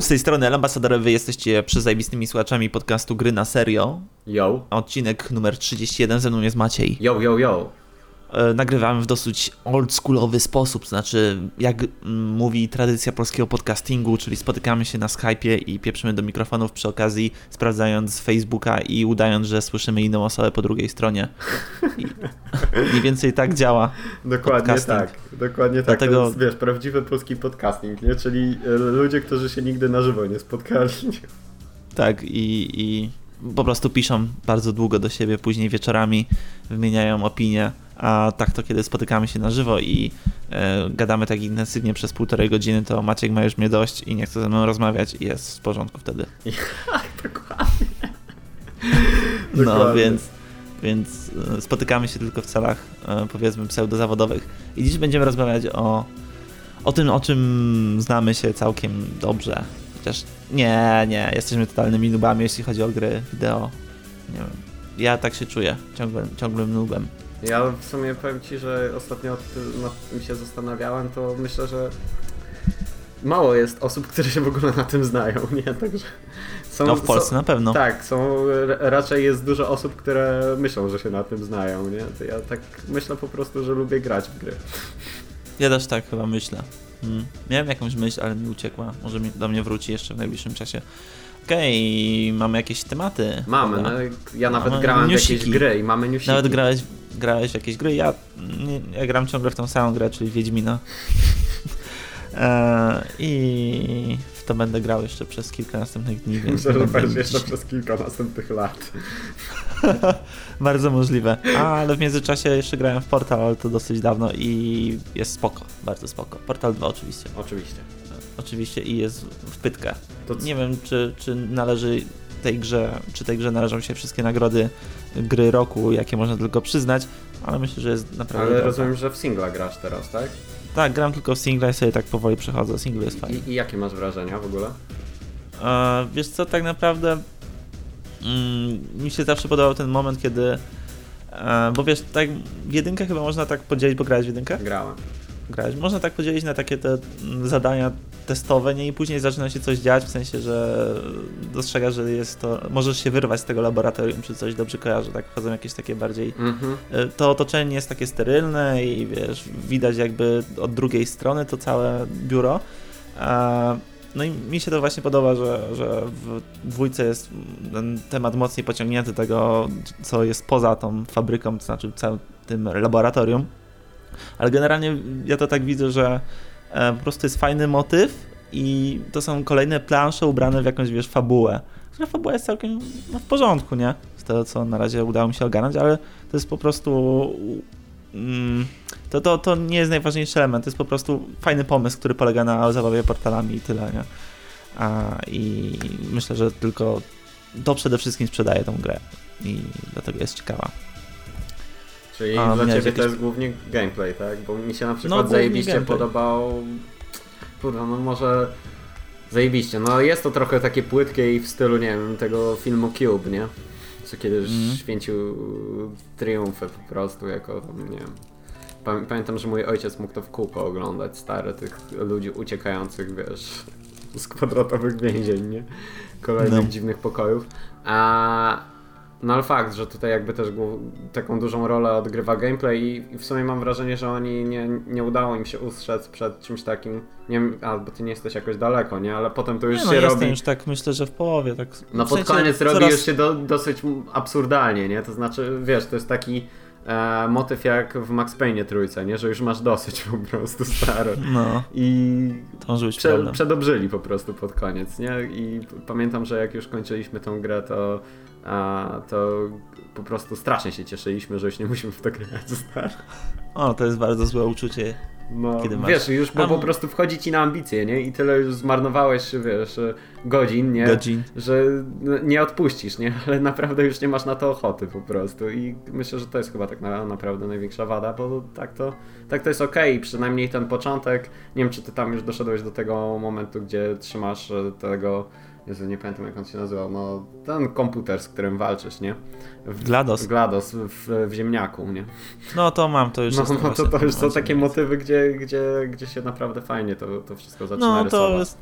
Z tej strony El Ambasador, wy jesteście przezajbistymi słuchaczami podcastu Gry na Serio. Yo. Odcinek numer 31, ze mną jest Maciej. Yo, yo, yo. E, nagrywamy w dosyć oldschoolowy sposób, znaczy jak mm, mówi tradycja polskiego podcastingu, czyli spotykamy się na Skype'ie i pieprzymy do mikrofonów przy okazji, sprawdzając Facebooka i udając, że słyszymy inną osobę po drugiej stronie. I mniej więcej tak działa. Dokładnie Podcasting. tak. Dokładnie tak. Dlatego- To jest, wiesz, prawdziwy polski podcasting, nie? Czyli e, ludzie, którzy się nigdy na żywo nie spotkali. Tak, i, i po prostu piszą bardzo długo do siebie, później wieczorami wymieniają opinie, a tak to kiedy spotykamy się na żywo i e, gadamy tak intensywnie przez półtorej godziny, to Maciek ma już mnie dość i nie chce ze mną rozmawiać i jest w porządku wtedy. Dokładnie. No, Dokładnie. więc, więc e, spotykamy się tylko w celach, e, powiedzmy, pseudozawodowych. I dziś będziemy rozmawiać o, o tym, o czym znamy się całkiem dobrze. Chociaż nie, nie, jesteśmy totalnymi nubami, jeśli chodzi o gry wideo. Nie wiem. Ja tak się czuję, ciągle, ciągłym nubem. Ja w sumie powiem ci, że ostatnio nad tym- nad tym się zastanawiałem, to myślę, że mało jest osób, które się w ogóle na tym znają, nie? Także są, No w Polsce są, na pewno. Tak, są, raczej jest dużo osób, które myślą, że się na tym znają, nie? To ja tak myślę po prostu, że lubię grać w gry. Ja też tak chyba myślę. Mm. Miałem jakąś myśl, ale mi uciekła. Może mi, do mnie wróci jeszcze w najbliższym czasie. Okej, mamy jakieś tematy. Mamy, no, ja nawet Mamy grałem w jakieś newsiki. gry i mamy newsiki. Nawet grałeś, grałeś w jakieś gry. Ja, nie, ja gram ciągle w tą samą grę, czyli Wiedźmina. e, I to będę grał jeszcze przez kilka następnych dni, więc Myślę, że jeszcze przez kilka następnych lat. bardzo możliwe. Ale w międzyczasie jeszcze grałem w Portal, ale to dosyć dawno i jest spoko, bardzo spoko. Portal 2 oczywiście. Oczywiście. Oczywiście i jest w pytkę. Nie wiem, czy, czy należy tej grze, czy tej grze należą się wszystkie nagrody gry roku, jakie można tylko przyznać, ale myślę, że jest naprawdę Ale dobra. rozumiem, że w singla grasz teraz, tak? Tak, gram tylko w singla i sobie tak powoli przechodzę. Single jest fajny. I, I jakie masz wrażenia w ogóle? Wiesz co, tak naprawdę mm, mi się zawsze podobał ten moment, kiedy e, bo wiesz, tak w jedynkę chyba można tak podzielić, bo grałeś w jedynkę? Grałem. Grałeś. Można tak podzielić na takie te mm, zadania testowe, nie? I później zaczyna się coś dziać, w sensie, że dostrzegasz, że jest to, możesz się wyrwać z tego laboratorium, czy coś dobrze kojarzę, tak wchodzą jakieś takie bardziej Mhm. E, to otoczenie jest takie sterylne i wiesz, widać jakby od drugiej strony to całe biuro. E, No i mi się to właśnie podoba, że, że w dwójce jest ten temat mocniej pociągnięty tego, co jest poza tą fabryką, to znaczy całym tym laboratorium. Ale generalnie ja to tak widzę, że e, po prostu jest fajny motyw i to są kolejne plansze ubrane w jakąś, wiesz, fabułę. Która fabuła jest całkiem no, w porządku, nie? Z tego, co na razie udało mi się ogarnąć, ale to jest po prostu. Mm, to, to, to nie jest najważniejszy element. To jest po prostu fajny pomysł, który polega na zabawie portalami i tyle, nie? A, I myślę, że tylko to przede wszystkim sprzedaje tą grę. I dlatego jest ciekawa. Czyli A, dla ciebie to jakieś- jest głównie gameplay, tak? Bo mi się na przykład głównie zajebiście gameplay. podobał... Kurwa, no może... Zajebiście. No jest to trochę takie płytkie i w stylu, nie wiem, tego filmu Cube, nie? Co kiedyś Mhm. święcił triumfy po prostu, jako tam, nie wiem... Pamię- Pamiętam, że mój ojciec mógł to w kółko oglądać, stare, tych ludzi uciekających, wiesz, z kwadratowych więzień, nie? Kolejnych No. dziwnych pokojów. A no ale fakt, że tutaj jakby też taką dużą rolę odgrywa gameplay i, i w sumie mam wrażenie, że oni nie, nie udało im się ustrzec przed czymś takim. Nie wiem, a bo ty nie jesteś jakoś daleko, nie? Ale potem to już Nie, no, się jestem robi. już tak, myślę, że w połowie. Tak, No w pod sensie koniec robi coraz- już się do, dosyć absurdalnie, nie? To znaczy, wiesz, to jest taki e, motyw jak w Max Payne trójce, nie? Że już masz dosyć po prostu stary. No, I to może być Prze, przedobrzyli po prostu pod koniec, nie? I pamiętam, że jak już kończyliśmy tą grę, to, to po prostu strasznie się cieszyliśmy, że już nie musimy w to grać. stary. O, to jest bardzo złe uczucie. No, Kiedy masz- wiesz, już bo A, po prostu wchodzi ci na ambicje, nie? I tyle już zmarnowałeś, wiesz, godzin, nie? Godzin. Że no, nie odpuścisz, nie? Ale naprawdę już nie masz na to ochoty po prostu i myślę, że to jest chyba tak na, naprawdę największa wada, bo tak to, tak to jest okej, przynajmniej ten początek, nie wiem czy ty tam już doszedłeś do tego momentu, gdzie trzymasz e, tego Jezu, nie pamiętam jak on się nazywał, no ten komputer, z którym walczysz, nie? W, GLaDOS. GLaDOS w, w ziemniaku, nie? No to mam, to już No, jest no to, to już są takie motywy, gdzie, gdzie, gdzie się naprawdę fajnie to, to wszystko zaczyna No rysować. to jest,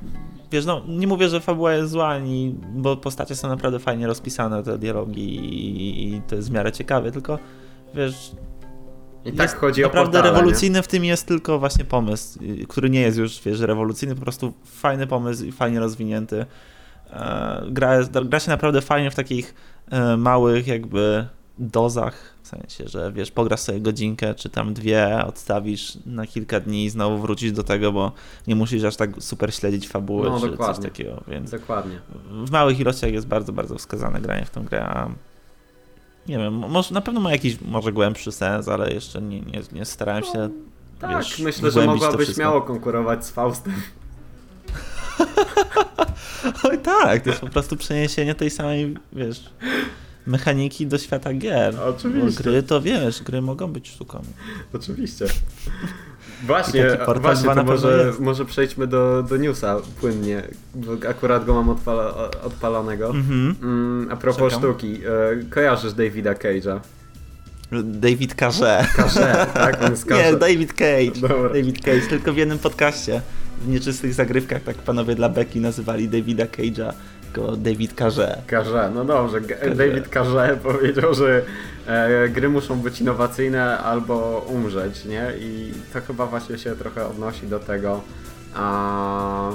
wiesz, no nie mówię, że fabuła jest zła, ani, bo postacie są naprawdę fajnie rozpisane, te dialogi i, i to jest w miarę ciekawe, tylko wiesz, I tak chodzi o Naprawdę rewolucyjny w tym jest tylko właśnie pomysł, który nie jest już, wiesz, rewolucyjny, po prostu fajny pomysł i fajnie rozwinięty. E, Gra, jest, gra się naprawdę fajnie w takich e, małych jakby dozach, w sensie, że wiesz, pograsz sobie godzinkę czy tam dwie, odstawisz na kilka dni i znowu wrócisz do tego, bo nie musisz aż tak super śledzić fabuły No, czy dokładnie. coś takiego, więc Dokładnie. w małych ilościach jest bardzo, bardzo wskazane granie w tą grę, a nie wiem, może, na pewno ma jakiś może głębszy sens, ale jeszcze nie, nie, nie starałem się Tak, wiesz, myślę, że mogłabyś śmiało konkurować z Faustem. Oj tak, to jest po prostu przeniesienie tej samej, wiesz, mechaniki do świata gier. Oczywiście. Bo gry to wiesz, gry mogą być sztuką. Oczywiście. Właśnie, właśnie to może, może przejdźmy do, do newsa płynnie, bo akurat go mam odpala, odpalonego. Mhm. Mm, a propos Czekam. sztuki, e, kojarzysz Davida Cage'a? David Carze. Każe, tak? On jest Nie. David Cage. Dobra. David Cage, tylko w jednym podcaście. W nieczystych zagrywkach tak panowie dla Beki nazywali Davida Cage'a jako David Carze. Każe, no dobrze. Każe. David Każe powiedział, że e, gry muszą być innowacyjne albo umrzeć, nie? I to chyba właśnie się trochę odnosi do tego, a,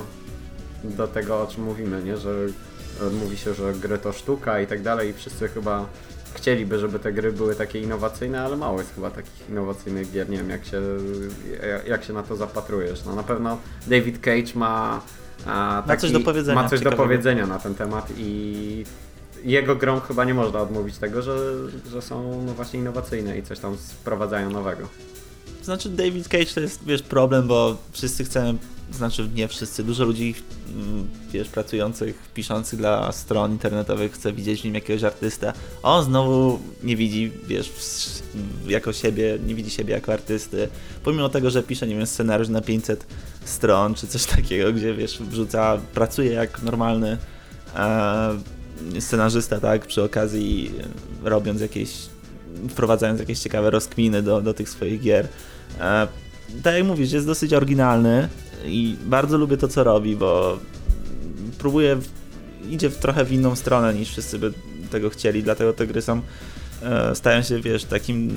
do tego o czym mówimy, nie? Że e, mówi się, że gry to sztuka i tak dalej i wszyscy chyba chcieliby, żeby te gry były takie innowacyjne, ale mało jest chyba takich innowacyjnych gier, nie wiem jak się, jak się na to zapatrujesz. No na pewno David Cage ma a, Ma coś do powiedzenia ma coś do powiedzenia na ten temat i jego grom chyba nie można odmówić tego, że, że są no właśnie innowacyjne i coś tam wprowadzają nowego. Znaczy David Cage to jest, wiesz, problem, bo wszyscy chcemy, znaczy nie wszyscy, dużo ludzi, mm, wiesz, pracujących, piszących dla stron internetowych chce widzieć w nim jakiegoś artystę. On znowu nie widzi, wiesz, jako siebie, nie widzi siebie jako artysty. Pomimo tego, że pisze, nie wiem, scenariusz na 500 stron, czy coś takiego, gdzie, wiesz, wrzuca, pracuje jak normalny e, scenarzysta, tak, przy okazji e, robiąc jakieś wprowadzając jakieś ciekawe rozkminy do, do tych swoich gier. E, tak jak mówisz, jest dosyć oryginalny i bardzo lubię to, co robi, bo próbuje, idzie w trochę w inną stronę niż wszyscy by tego chcieli, dlatego te gry są e, stają się, wiesz, takim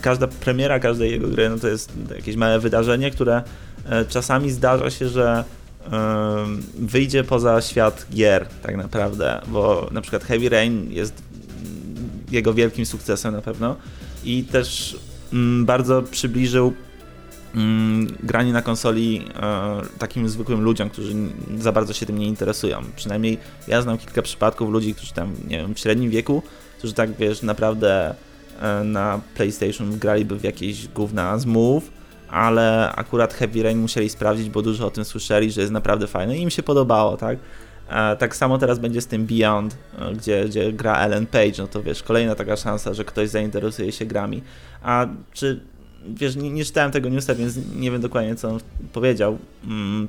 każda premiera każdej jego gry, no to jest jakieś małe wydarzenie, które e, czasami zdarza się, że em, wyjdzie poza świat gier tak naprawdę, bo na przykład Heavy Rain jest jego wielkim sukcesem na pewno i też mm, bardzo przybliżył granie na konsoli e, takim zwykłym ludziom, którzy za bardzo się tym nie interesują. Przynajmniej ja znam kilka przypadków ludzi, którzy tam, nie wiem, w średnim wieku, którzy tak, wiesz, naprawdę e, na PlayStation graliby w jakieś gówna z Move, ale akurat Heavy Rain musieli sprawdzić, bo dużo o tym słyszeli, że jest naprawdę fajne i im się podobało, tak? E, Tak samo teraz będzie z tym Beyond, gdzie, gdzie gra Ellen Page, no to wiesz, kolejna taka szansa, że ktoś zainteresuje się grami. A czy, wiesz, nie, nie czytałem tego newsa, więc nie wiem dokładnie, co on powiedział, mm,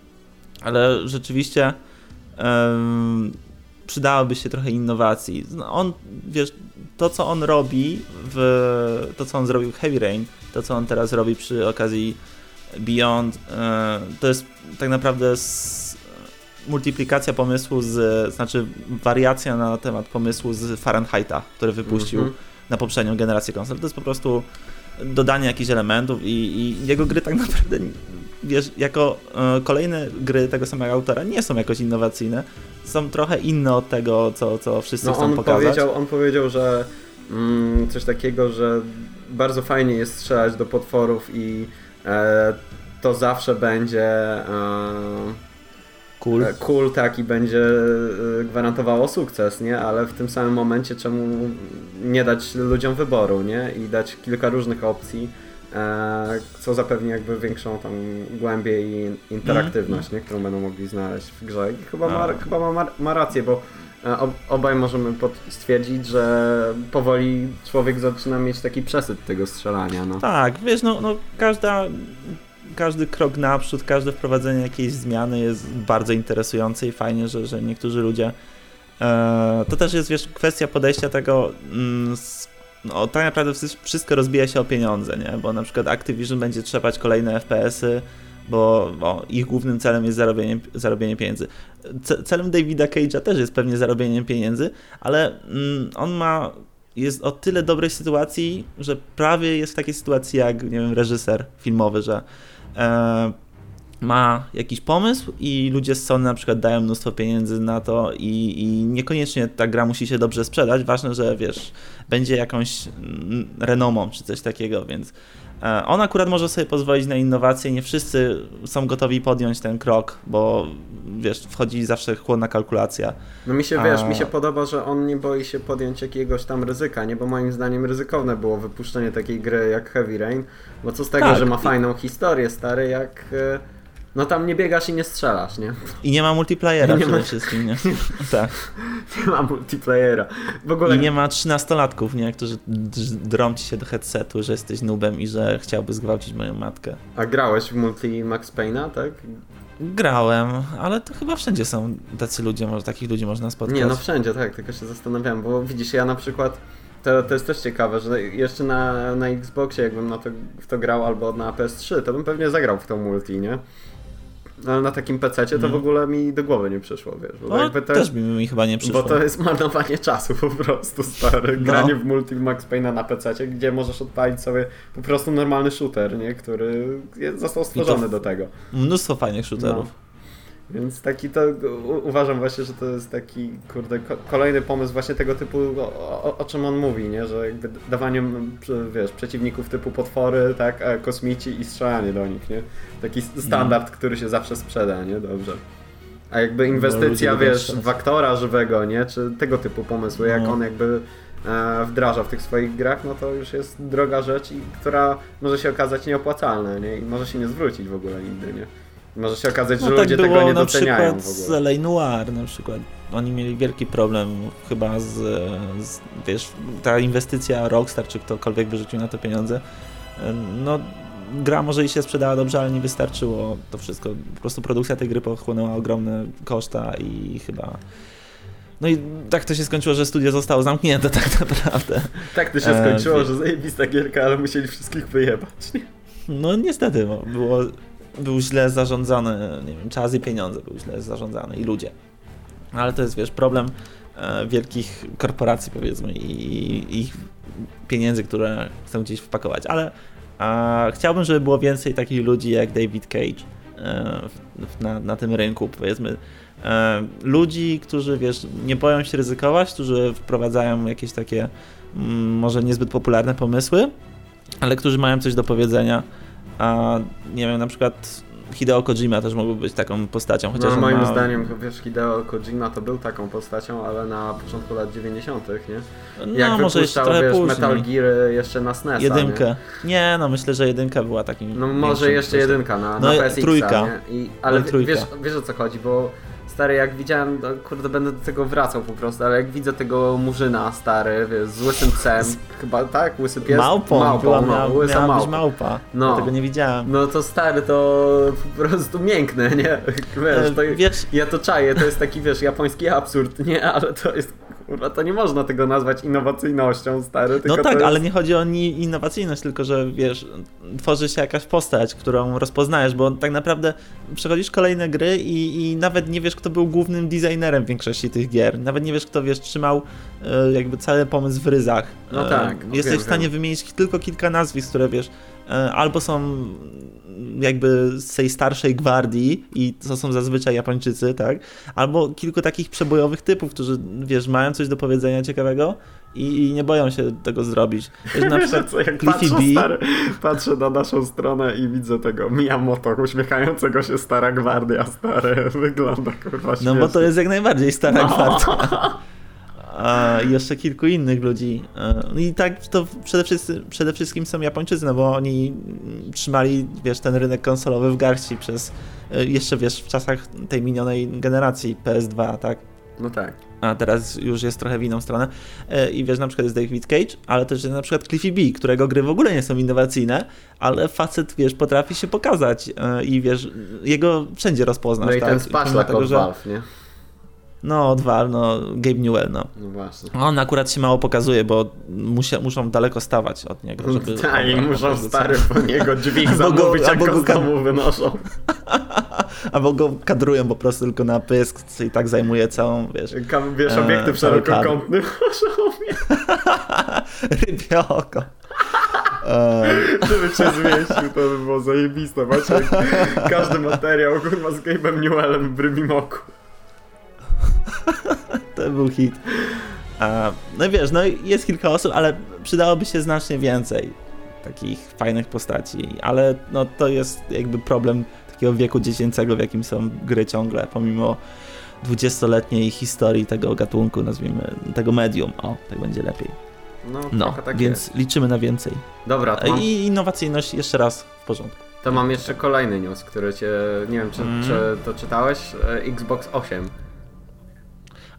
ale rzeczywiście em, przydałoby się trochę innowacji. No, On, wiesz, to co on robi, w, to co on zrobił w Heavy Rain, to co on teraz robi przy okazji Beyond, e, to jest tak naprawdę s- multiplikacja pomysłu z, znaczy wariacja na temat pomysłu z Fahrenheita, który wypuścił Mhm. na poprzednią generację konsol. To jest po prostu dodanie jakichś elementów i, i jego gry tak naprawdę, wiesz, jako e, kolejne gry tego samego autora nie są jakoś innowacyjne, są trochę inne od tego, co, co wszyscy No chcą on pokazać. powiedział, on powiedział, że mm, coś takiego, że bardzo fajnie jest strzelać do potworów i e, to zawsze będzie e, Cool. e, cool, tak, i będzie e, gwarantowało sukces, nie? Ale w tym samym momencie czemu nie dać ludziom wyboru, nie? I dać kilka różnych opcji, e, co zapewni jakby większą tam głębię i interaktywność, nie? Którą będą mogli znaleźć w grze. I chyba ma, chyba ma, ma rację, bo e, ob, obaj możemy stwierdzić, że powoli człowiek zaczyna mieć taki przesyt tego strzelania, no. Tak, wiesz, no, no każda każdy krok naprzód, każde wprowadzenie jakiejś zmiany jest bardzo interesujące i fajnie, że, że niektórzy ludzie. E, to też jest wiesz, kwestia podejścia tego. Mm, no, tak naprawdę wszystko rozbija się o pieniądze, nie? Bo na przykład Activision będzie trzepać kolejne FPS-y, bo, bo ich głównym celem jest zarobienie, zarobienie pieniędzy. celem Davida Cage'a też jest pewnie zarobienie pieniędzy, ale mm, on ma jest o tyle dobrej sytuacji, że prawie jest w takiej sytuacji jak, nie wiem, reżyser filmowy, że ma jakiś pomysł i ludzie z Sony na przykład dają mnóstwo pieniędzy na to i, i niekoniecznie ta gra musi się dobrze sprzedać, ważne, że wiesz, będzie jakąś mm, renomą czy coś takiego, więc E, on akurat może sobie pozwolić na innowacje, nie wszyscy są gotowi podjąć ten krok, bo wiesz, wchodzi zawsze chłodna kalkulacja. No mi się, wiesz, A... mi się podoba, że on nie boi się podjąć jakiegoś tam ryzyka, nie? Bo moim zdaniem ryzykowne było wypuszczenie takiej gry jak Heavy Rain, bo co z tego, tak. że ma fajną historię, stary, jak e, no tam nie biegasz i nie strzelasz, nie? I nie ma multiplayera nie przede ma... wszystkim, nie? tak. Nie ma multiplayera. W ogóle... I nie ma trzynastolatków, nie? Którzy drą ci się do headsetu, że jesteś nubem i że chciałby zgwałcić moją matkę. A grałeś w multi Max Payne'a, tak? Grałem, ale to chyba wszędzie są tacy ludzie, może takich ludzi można spotkać. Nie, no wszędzie, tak, tylko się zastanawiałem, bo widzisz, ja na przykład to, to jest też ciekawe, że jeszcze na, na Xboxie jakbym na to, w to grał albo na PS3, to bym pewnie zagrał w tą multi, nie? Ale na takim PC to w mhm. ogóle mi do głowy nie przyszło, wiesz. Bo no, to też by mi chyba nie przyszło. Bo to jest marnowanie czasu po prostu, stary. No. Granie w multi Max Payne'a na PC, gdzie możesz odpalić sobie po prostu normalny shooter, nie? Który został stworzony do tego. Mnóstwo fajnych shooterów. No. Więc taki to uważam właśnie, że to jest taki kurde kolejny pomysł właśnie tego typu, o, o, o, czym on mówi, nie? Że jakby dawanie wiesz, przeciwników typu potwory, tak, kosmici i strzelanie do nich, nie? Taki standard, no. który się zawsze sprzeda, nie? Dobrze. A jakby no, inwestycja, no, wiesz, w aktora żywego, nie? Czy tego typu pomysły, jak no. on jakby e, wdraża w tych swoich grach, no to już jest droga rzecz, i, która może się okazać nieopłacalna, nie? I może się nie zwrócić w ogóle nigdy, nie? Może się okazać, że no, ludzie tak tego nie doceniają na przykład z L.A. Noir na przykład. Oni mieli wielki problem chyba z, z, wiesz, ta inwestycja Rockstar, czy ktokolwiek wyrzucił na to pieniądze, no gra może i się sprzedała dobrze, ale nie wystarczyło to wszystko. Po prostu produkcja tej gry pochłonęła ogromne koszta i chyba... No i tak to się skończyło, że studio zostało zamknięte tak naprawdę. Tak to się e, skończyło, że zajebista gierka, ale musieli wszystkich wyjebać. No niestety, było był źle zarządzany, nie wiem, czas i pieniądze były źle zarządzane i ludzie. Ale to jest, wiesz, problem e, wielkich korporacji, powiedzmy, i ich pieniędzy, które chcą gdzieś wpakować. Ale e, chciałbym, żeby było więcej takich ludzi jak David Cage e, na, na tym rynku, powiedzmy. E, ludzi, którzy, wiesz, nie boją się ryzykować, którzy wprowadzają jakieś takie mm, może niezbyt popularne pomysły, ale którzy mają coś do powiedzenia a nie wiem, na przykład Hideo Kojima też mógłby być taką postacią. Chociaż no, moim ma... zdaniem, wiesz, Hideo Kojima to był taką postacią, ale na początku lat 90., nie? No, Jak może jeszcze trochę wiesz, później. Metal Gear jeszcze na SNES. Jedynkę. Nie? nie? no myślę, że jedynka była takim. No może jeszcze jedynka na, no, na PSX. Trójka. Nie? I, ale no, trójka. Wiesz, wiesz o co chodzi, bo stary, jak widziałem, no, kurde, będę do tego wracał po prostu, ale jak widzę tego murzyna, stary, wiesz, z łysym psem, chyba tak, łysy pies? Małpą, małpą była, no, miała, łysa miała małpa. małpa, no. tego nie widziałem. No to stary, to po prostu miękne, nie? Wiesz, to, wiesz, ja to czaję, to jest taki, wiesz, japoński absurd, nie? Ale to jest Kurwa, to nie można tego nazwać innowacyjnością, stary. no tak, jest... ale nie chodzi o innowacyjność, tylko że wiesz, tworzy się jakaś postać, którą rozpoznajesz, bo tak naprawdę przechodzisz kolejne gry i, i nawet nie wiesz, kto był głównym designerem większości tych gier. Nawet nie wiesz, kto wiesz, trzymał e, jakby cały pomysł w ryzach. No tak. E, jesteś w stanie wymienić tylko kilka nazwisk, które wiesz, e, albo są jakby z tej starszej gwardii i to są zazwyczaj Japończycy, tak? Albo kilku takich przebojowych typów, którzy, wiesz, mają coś do powiedzenia ciekawego i, i nie boją się tego zrobić. Wiesz, na przykład co, jak patrzę, B... stary, patrzę na naszą stronę i widzę tego Miyamoto uśmiechającego się stara gwardia, stary, wygląda kurwa śmiesznie. No bo to jest jak najbardziej stara no. gwardia. i jeszcze kilku innych ludzi. E, no I tak to przede wszystkim, przede wszystkim są Japończycy, no bo oni trzymali, wiesz, ten rynek konsolowy w garści przez, e, jeszcze wiesz, w czasach tej minionej generacji PS2, tak? No tak. a teraz już jest trochę w inną stronę. E, I wiesz, na przykład jest David Cage, ale też jest na przykład Cliffy B, którego gry w ogóle nie są innowacyjne, ale facet, wiesz, potrafi się pokazać i wiesz, jego wszędzie rozpoznasz. No i tak? ten spaszlak od że... Valve, nie? No, dwa, no, Gabe Newell, no. No właśnie. On akurat się mało pokazuje, bo musia, muszą daleko stawać od niego, żeby... Tak, i muszą stary po niego dźwig Albo go- zamówić, jak go z domu wynoszą. Albo go kadrują po prostu tylko na pysk, co i tak zajmuje całą, wiesz... Kam, wiesz, obiektyw kadr. szerokokątny. Rybie oko. Eee, Gdyby cię zmieścił, to by było zajebiste. Macie każdy materiał, kurwa, z Gabe'em Newellem w rybim oku. to był hit. A, no wiesz, no jest kilka osób, ale przydałoby się znacznie więcej takich fajnych postaci, ale no to jest jakby problem takiego wieku dziecięcego, w jakim są gry ciągle, pomimo 20-letniej historii tego gatunku, nazwijmy, tego medium. O, tak będzie lepiej. No, No, tak więc jest. liczymy na więcej. Dobra, to mam, I innowacyjność jeszcze raz w porządku. to mam jeszcze kolejny news, który cię, nie wiem, czy, Mm. czy to czytałeś? E, Xbox 8.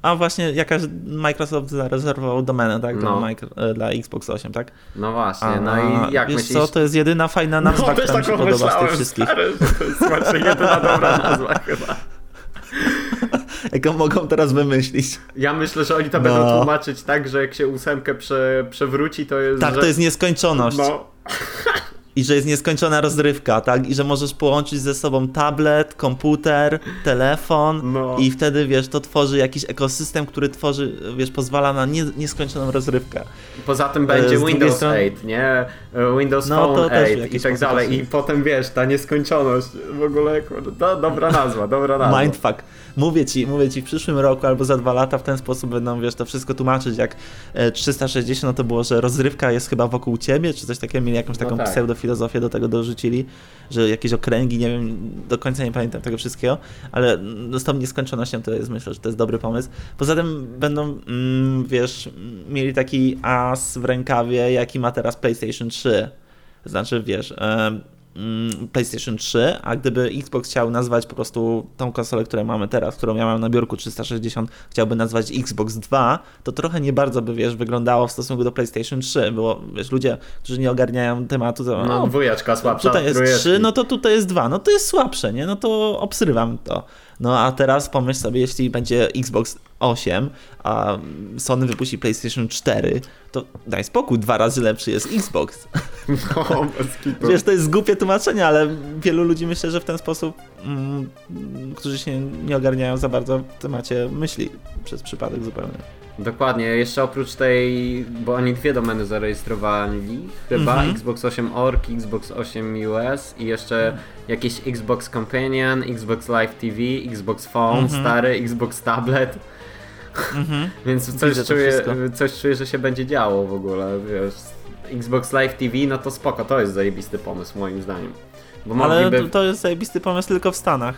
A właśnie jakaś Microsoft zarezerwował domenę, tak? No. E, dla Xbox 8, tak? No właśnie, A, no i jak wiesz myślisz? co, to jest jedyna fajna nazwa, no, która mi się podoba z tych wszystkich. stary, to jest właśnie jedyna dobra nazwa chyba. Jaką mogą teraz wymyślić. Ja myślę, że oni to No. będą tłumaczyć tak, że jak się ósemkę prze, przewróci, to jest. Tak, że... to jest nieskończoność. No, I że jest nieskończona rozrywka, tak? I że możesz połączyć ze sobą tablet, komputer, telefon No. i wtedy, wiesz, to tworzy jakiś ekosystem, który tworzy, wiesz, pozwala na nie, nieskończoną rozrywkę. Poza tym E, będzie z drugiej Windows strony- 8, nie? E, Windows No, Phone też w 8 i tak dalej. I potem wiesz, ta nieskończoność. W ogóle, kurde, to dobra nazwa, dobra nazwa. Mindfuck. Mówię ci, mówię ci, w przyszłym roku albo za dwa lata w ten sposób będą, wiesz, to wszystko tłumaczyć, jak e, 360 no to było, że rozrywka jest chyba wokół ciebie, czy coś takiego, mieli jakąś No taką tak. pseudofilozofię do tego dorzucili, że jakieś okręgi, nie wiem, do końca nie pamiętam tego wszystkiego, ale no, z tą nieskończonością to jest, myślę, że to jest dobry pomysł. Poza tym będą, mm, wiesz, mieli taki as w rękawie, jaki ma teraz PlayStation 3. Znaczy, wiesz, mm, PlayStation 3, a gdyby Xbox chciał nazwać po prostu tą konsolę, którą mamy teraz, którą ja mam na biurku 360, chciałby nazwać Xbox 2, to trochę nie bardzo by, wiesz, wyglądało w stosunku do PlayStation 3, bo, wiesz, ludzie, którzy nie ogarniają tematu, to No, o, dwójeczka słabsza tutaj jest trójeczki. 3, no to tutaj jest 2, no to jest słabsze, nie? No to obsrywam to. No a teraz pomyśl sobie, jeśli będzie Xbox 8, a Sony wypuści PlayStation 4, to daj spokój, dwa razy lepszy jest Xbox. No, bez kitu. Wiesz, to jest głupie tłumaczenie, ale wielu ludzi myślę, że w ten sposób, mm, którzy się nie ogarniają za bardzo w temacie myśli przez przypadek zupełnie. Dokładnie, jeszcze oprócz tej, bo oni dwie domeny zarejestrowali, chyba Mhm. Xbox 8 Org, Xbox 8 US i jeszcze jakieś Xbox Companion, Xbox Live TV, Xbox Phone, Mhm. stary, Xbox Tablet, Mhm. więc coś czuję, coś czuję, że się będzie działo w ogóle, wiesz. Xbox Live TV, no to spoko, to jest zajebisty pomysł moim zdaniem. Bo Ale mogliby... to jest zajebisty pomysł tylko w Stanach.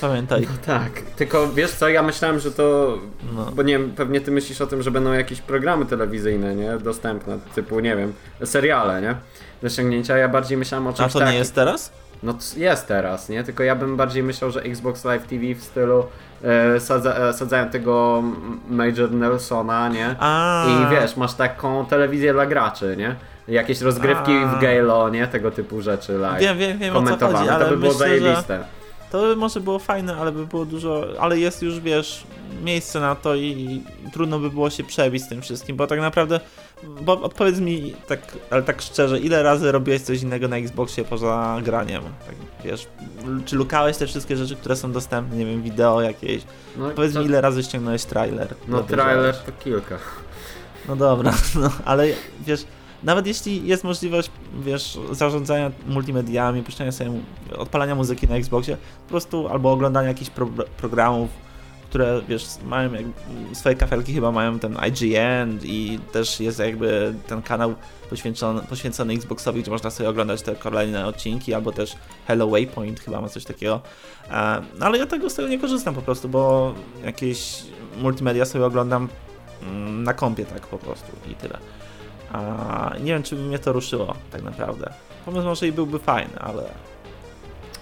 Pamiętaj. Tak, tylko wiesz co, ja myślałem, że to No. Bo nie wiem, pewnie ty myślisz o tym, że będą jakieś programy telewizyjne, nie? Dostępne, typu, nie wiem, seriale, nie? Do ściągnięcia. Ja bardziej myślałem o A czymś to takim. nie jest teraz? No jest teraz, nie? Tylko ja bym bardziej myślał, że Xbox Live TV w stylu e, sadza, e, sadzają tego Major Nelsona, nie? A. I wiesz, masz taką telewizję dla graczy, nie? Jakieś rozgrywki A. w Galo, nie? Tego typu rzeczy live. Wiem, wiem, wiem o co komentowane. chodzi, ale to by było myślę, że zajebiste. To by może było fajne, ale by było dużo, ale jest już, wiesz, miejsce na to i, i trudno by było się przebić z tym wszystkim, bo tak naprawdę, bo odpowiedz mi tak, ale tak szczerze, ile razy robiłeś coś innego na Xboxie poza graniem? Tak, wiesz, czy lukałeś te wszystkie rzeczy, które są dostępne, nie wiem, wideo jakieś? No, Powiedz to- mi, ile razy ściągnąłeś trailer? No trailer to kilka. No dobra, no, ale wiesz, nawet jeśli jest możliwość, wiesz, zarządzania multimediami, puszczania sobie, odpalania muzyki na Xboxie, po prostu albo oglądania jakichś pro programów, które, wiesz, mają jak, swoje kafelki chyba mają ten IGN i też jest jakby ten kanał poświęcony, poświęcony Xboxowi, gdzie można sobie oglądać te kolejne odcinki, albo też Hello Waypoint chyba ma coś takiego. E, ale ja tego z tego nie korzystam po prostu, bo jakieś multimedia sobie oglądam mm, na kompie tak po prostu i tyle. A nie wiem, czy by mnie to ruszyło tak naprawdę. Pomysł może i byłby fajny, ale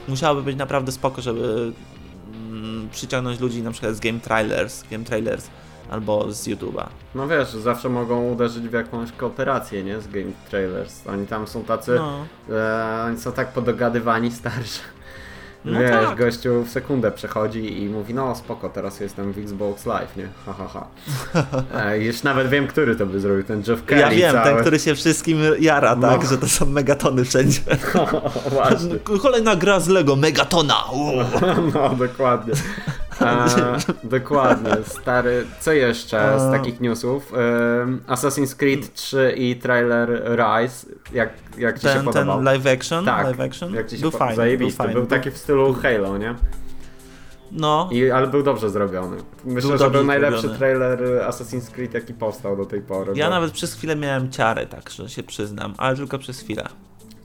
musiałoby być naprawdę spoko, żeby mm, przyciągnąć ludzi na przykład z game trailers, game trailers albo z YouTube'a. No wiesz, zawsze mogą uderzyć w jakąś kooperację, nie? Z Game Trailers. Oni tam są tacy, No. e, oni są tak podogadywani starszy. No wiesz, tak. gościu w sekundę przechodzi i mówi, no spoko, teraz jestem w Xbox Live, nie? Ha, ha, ha. E, już nawet wiem, który to by zrobił, ten Jeff Kelly Ja wiem, cały. ten, który się wszystkim jara, No. tak, że to są megatony wszędzie. Właśnie. Kolejna gra z Lego, megatona! Uuu. No, dokładnie. Dokładnie, stary. Co jeszcze z takich newsów? Assassin's Creed 3 i trailer Rise. Jak, jak ci się Ten, ten podobał? live action, Tak, live action Jak ci się był fajny, był zajebisty. fajny. Był taki w stylu Halo, nie? No, I, ale był dobrze zrobiony. Myślę, Był że był najlepszy zrobiony. trailer Assassin's Creed, jaki powstał do tej pory. ja bo- nawet przez chwilę miałem ciary, tak, że się przyznam, ale tylko przez chwilę.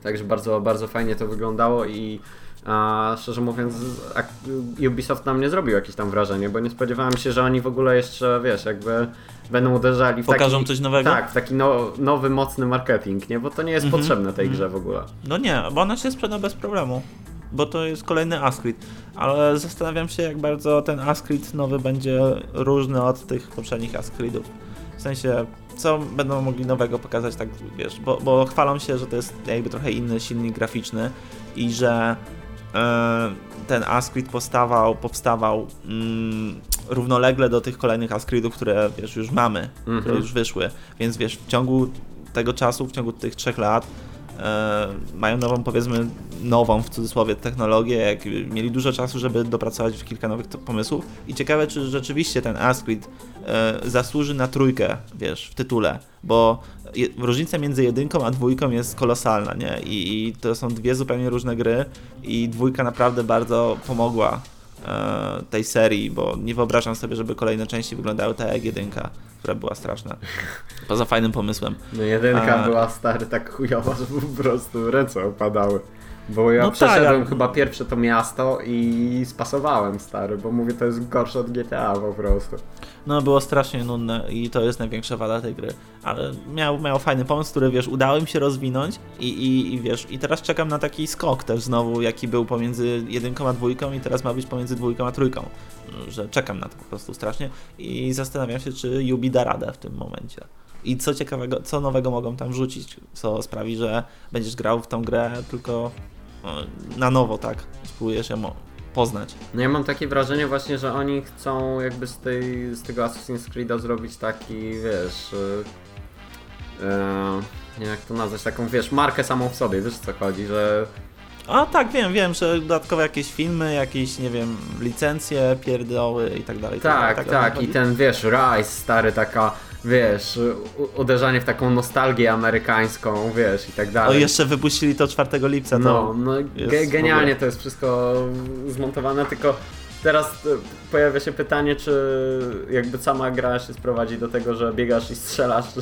Także bardzo, bardzo fajnie to wyglądało i a, szczerze mówiąc Ubisoft na mnie zrobił jakieś tam wrażenie, bo nie spodziewałem się, że oni w ogóle jeszcze, wiesz, jakby będą uderzali w Pokażą taki, coś nowego? Tak, w taki no, nowy, mocny marketing, nie? Bo to nie jest Mhm, potrzebne tej grze w ogóle. No nie, bo ona się sprzeda bez problemu. Bo to jest kolejny Ascrit. Ale zastanawiam się, jak bardzo ten Ascrit nowy będzie różny od tych poprzednich Ascritów. W sensie, co będą mogli nowego pokazać, tak wiesz, bo, bo chwalą się, że to jest jakby trochę inny silnik graficzny i że ten Ascrit powstawał, powstawał mm, równolegle do tych kolejnych Ascritów, które wiesz, już mamy, które Mhm. już wyszły. Więc wiesz, w ciągu tego czasu, w ciągu tych trzech lat e, mają nową, powiedzmy, nową w cudzysłowie technologię, jak mieli dużo czasu, żeby dopracować w kilka nowych pomysłów i ciekawe, czy rzeczywiście ten Ascrit e, zasłuży na trójkę, wiesz, w tytule, bo różnica między jedynką a dwójką jest kolosalna, nie? I, I to są dwie zupełnie różne gry i dwójka naprawdę bardzo pomogła e, tej serii, bo nie wyobrażam sobie, żeby kolejne części wyglądały tak jak jedynka, która była straszna. Poza fajnym pomysłem. No jedynka A- była stary tak chujowa, że po prostu ręce opadały. Bo ja No tak, przeszedłem a- chyba pierwsze to miasto i spasowałem stary, bo mówię to jest gorsze od GTA po prostu. No, było strasznie nudne i to jest największa wada tej gry. Ale miał, miał fajny pomysł, który wiesz, udało mi się rozwinąć i, i, i wiesz, i teraz czekam na taki skok też znowu, jaki był pomiędzy jedynką a dwójką i teraz ma być pomiędzy dwójką a trójką. Że czekam na to po prostu strasznie i zastanawiam się, czy Yubi da radę w tym momencie. I co ciekawego, co nowego mogą tam wrzucić, co sprawi, że będziesz grał w tą grę tylko no, na nowo, tak? Spróbujesz ją poznać. No ja mam takie wrażenie właśnie, że oni chcą jakby z, tej, z tego Assassin's Creed'a zrobić taki, wiesz... Yy, nie wiem jak to nazwać, taką wiesz, markę samą w sobie, wiesz o co chodzi, że A tak, wiem, wiem, że dodatkowe jakieś filmy, jakieś, nie wiem, licencje, pierdoły i tak dalej. Tak, o to tak, i ten wiesz, Rise stary, taka, wiesz, uderzanie w taką nostalgię amerykańską, wiesz, i tak O, dalej. jeszcze wypuścili to 4 lipca, to No, no ge- genialnie to jest wszystko zmontowane, tylko teraz e, pojawia się pytanie, czy jakby sama gra się sprowadzi do tego, że biegasz i strzelasz, czy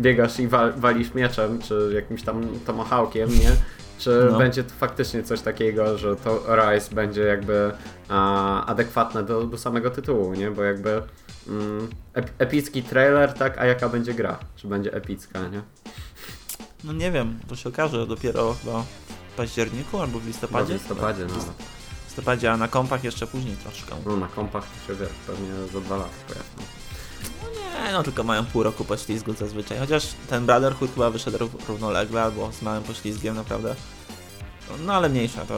biegasz i wal, walisz mieczem, czy jakimś tam tomahawkiem, nie? Czy No. będzie to faktycznie coś takiego, że to Rise będzie jakby a, adekwatne do, do samego tytułu, nie? Bo jakby epicki trailer, tak? A jaka będzie gra? Czy będzie epicka, nie? no nie wiem, to się okaże dopiero chyba w październiku albo w listopadzie. w listopadzie W nawet. listopadzie, a na kompach jeszcze później troszkę. No na kompach to się wie, pewnie za dwa lata pojawią. Nie, no tylko mają pół roku poślizgu zazwyczaj, chociaż ten Brotherhood chyba wyszedł rów- równolegle albo z małym poślizgiem naprawdę. No ale mniejsza, to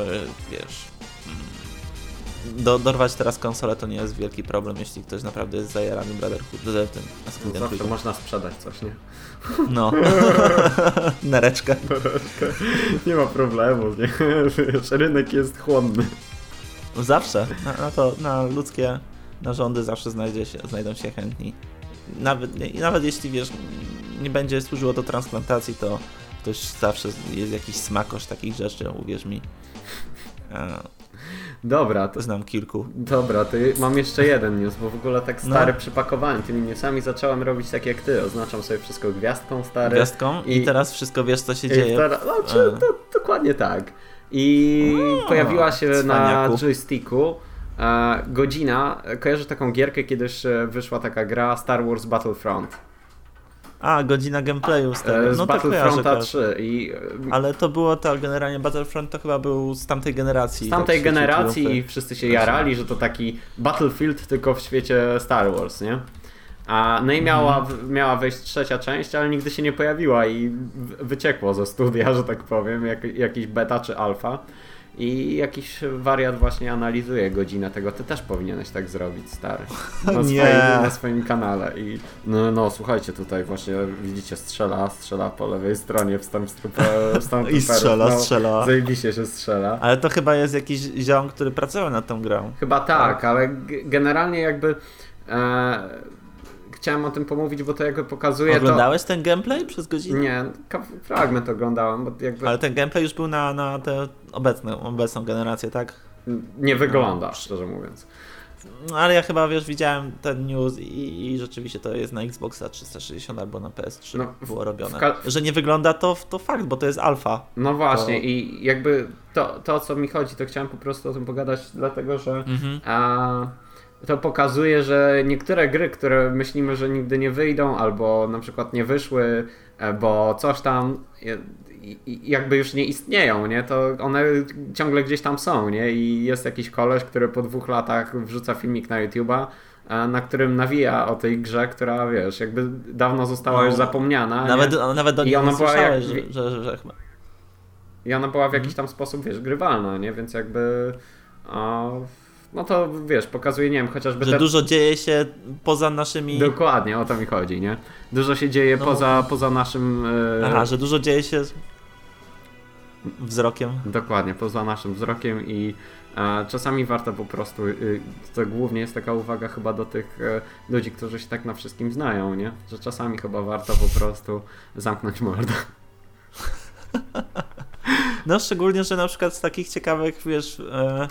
wiesz... mm, Do, dorwać teraz konsolę to nie jest wielki problem, jeśli ktoś naprawdę jest zajarany Brotherhood, z tym No zawsze można sprzedać coś, nie? No. Nereczkę. nie ma problemu, nie? Wiesz, rynek jest chłonny. Zawsze. Na, na to, na ludzkie narządy zawsze znajdzie się, znajdą się chętni. Nawet, i nawet jeśli wiesz, nie będzie służyło do transplantacji, to ktoś zawsze jest jakiś smakosz takich rzeczy, uwierz mi. Dobra, to, znam kilku. dobra, to mam jeszcze jeden news, bo w ogóle tak No. stary przypakowany tymi newsami zacząłem robić tak jak ty, oznaczam sobie wszystko gwiazdką stary. Gwiazdką i, I- teraz wszystko wiesz, co się dzieje. teraz, no, czy, to, dokładnie tak. I O, pojawiła się na cwaniaku. joysticku e, godzina, kojarzę taką gierkę, kiedyś e, wyszła taka gra Star Wars Battlefront. A, godzina gameplayu z tego. E, Z No to Battlefronta kojarzę. 3 i e, Ale to było to generalnie Battlefront to chyba był z tamtej generacji. z tamtej tak generacji i wszyscy się jarali, że to taki Battlefield tylko w świecie Star Wars, nie? A, no i miała, Mhm. miała wejść trzecia część, ale nigdy się nie pojawiła i wyciekło ze studia, że tak powiem, jak, jakiś beta czy alfa. I jakiś wariat właśnie analizuje godzinę tego. Ty też powinieneś tak zrobić, stary. Na, Nie. swoim, na swoim kanale. I no, no słuchajcie, tutaj właśnie widzicie, strzela, strzela po lewej stronie w Stormtrooper. I strzela, no, strzela. Zajebiście się strzela. Ale to chyba jest jakiś ziom, który pracował nad tą grą. Chyba tak, ale g- generalnie jakby e, chciałem o tym pomówić, bo to jakby pokazuje Oglądałeś ten gameplay przez to... godzinę? Nie, fragment oglądałem, bo jakby Ale ten gameplay już był na, na tę obecną, obecną generację, tak? nie wygląda, szczerze mówiąc. No, ale ja chyba, wiesz, widziałem ten news i, i rzeczywiście to jest na Xboxa 360 albo na PS3 No, było robione. Że nie wygląda to, to fakt, bo to jest alfa. No właśnie To- i jakby to, to o co mi chodzi, to chciałem po prostu o tym pogadać, dlatego że Mhm. a, to pokazuje, że niektóre gry, które myślimy, że nigdy nie wyjdą, albo na przykład nie wyszły, e, bo coś tam i- i- jakby już nie istnieją, nie? To one ciągle gdzieś tam są, nie? I jest jakiś koleś, który po dwóch latach wrzuca filmik na YouTube'a, e, na którym nawija o tej grze, która wiesz, jakby dawno została No, już zapomniana. nie? Nawet, nawet do I niej ona nie była jak- że, że, że. I ona była w jakiś tam sposób, wiesz, grywalna, nie? Więc jakby. A, no to wiesz, pokazuje, nie wiem, chociażby Że te... dużo dzieje się poza naszymi. Dokładnie, o to mi chodzi, nie? Dużo się dzieje No. poza, poza naszym. e, Aha, że dużo dzieje się wzrokiem. Dokładnie, poza naszym wzrokiem i e, czasami warto po prostu. Y, to głównie jest taka uwaga chyba do tych e, ludzi, którzy się tak na wszystkim znają, nie? Że czasami chyba warto po prostu zamknąć mordę. No szczególnie, że na przykład z takich ciekawych, wiesz, e,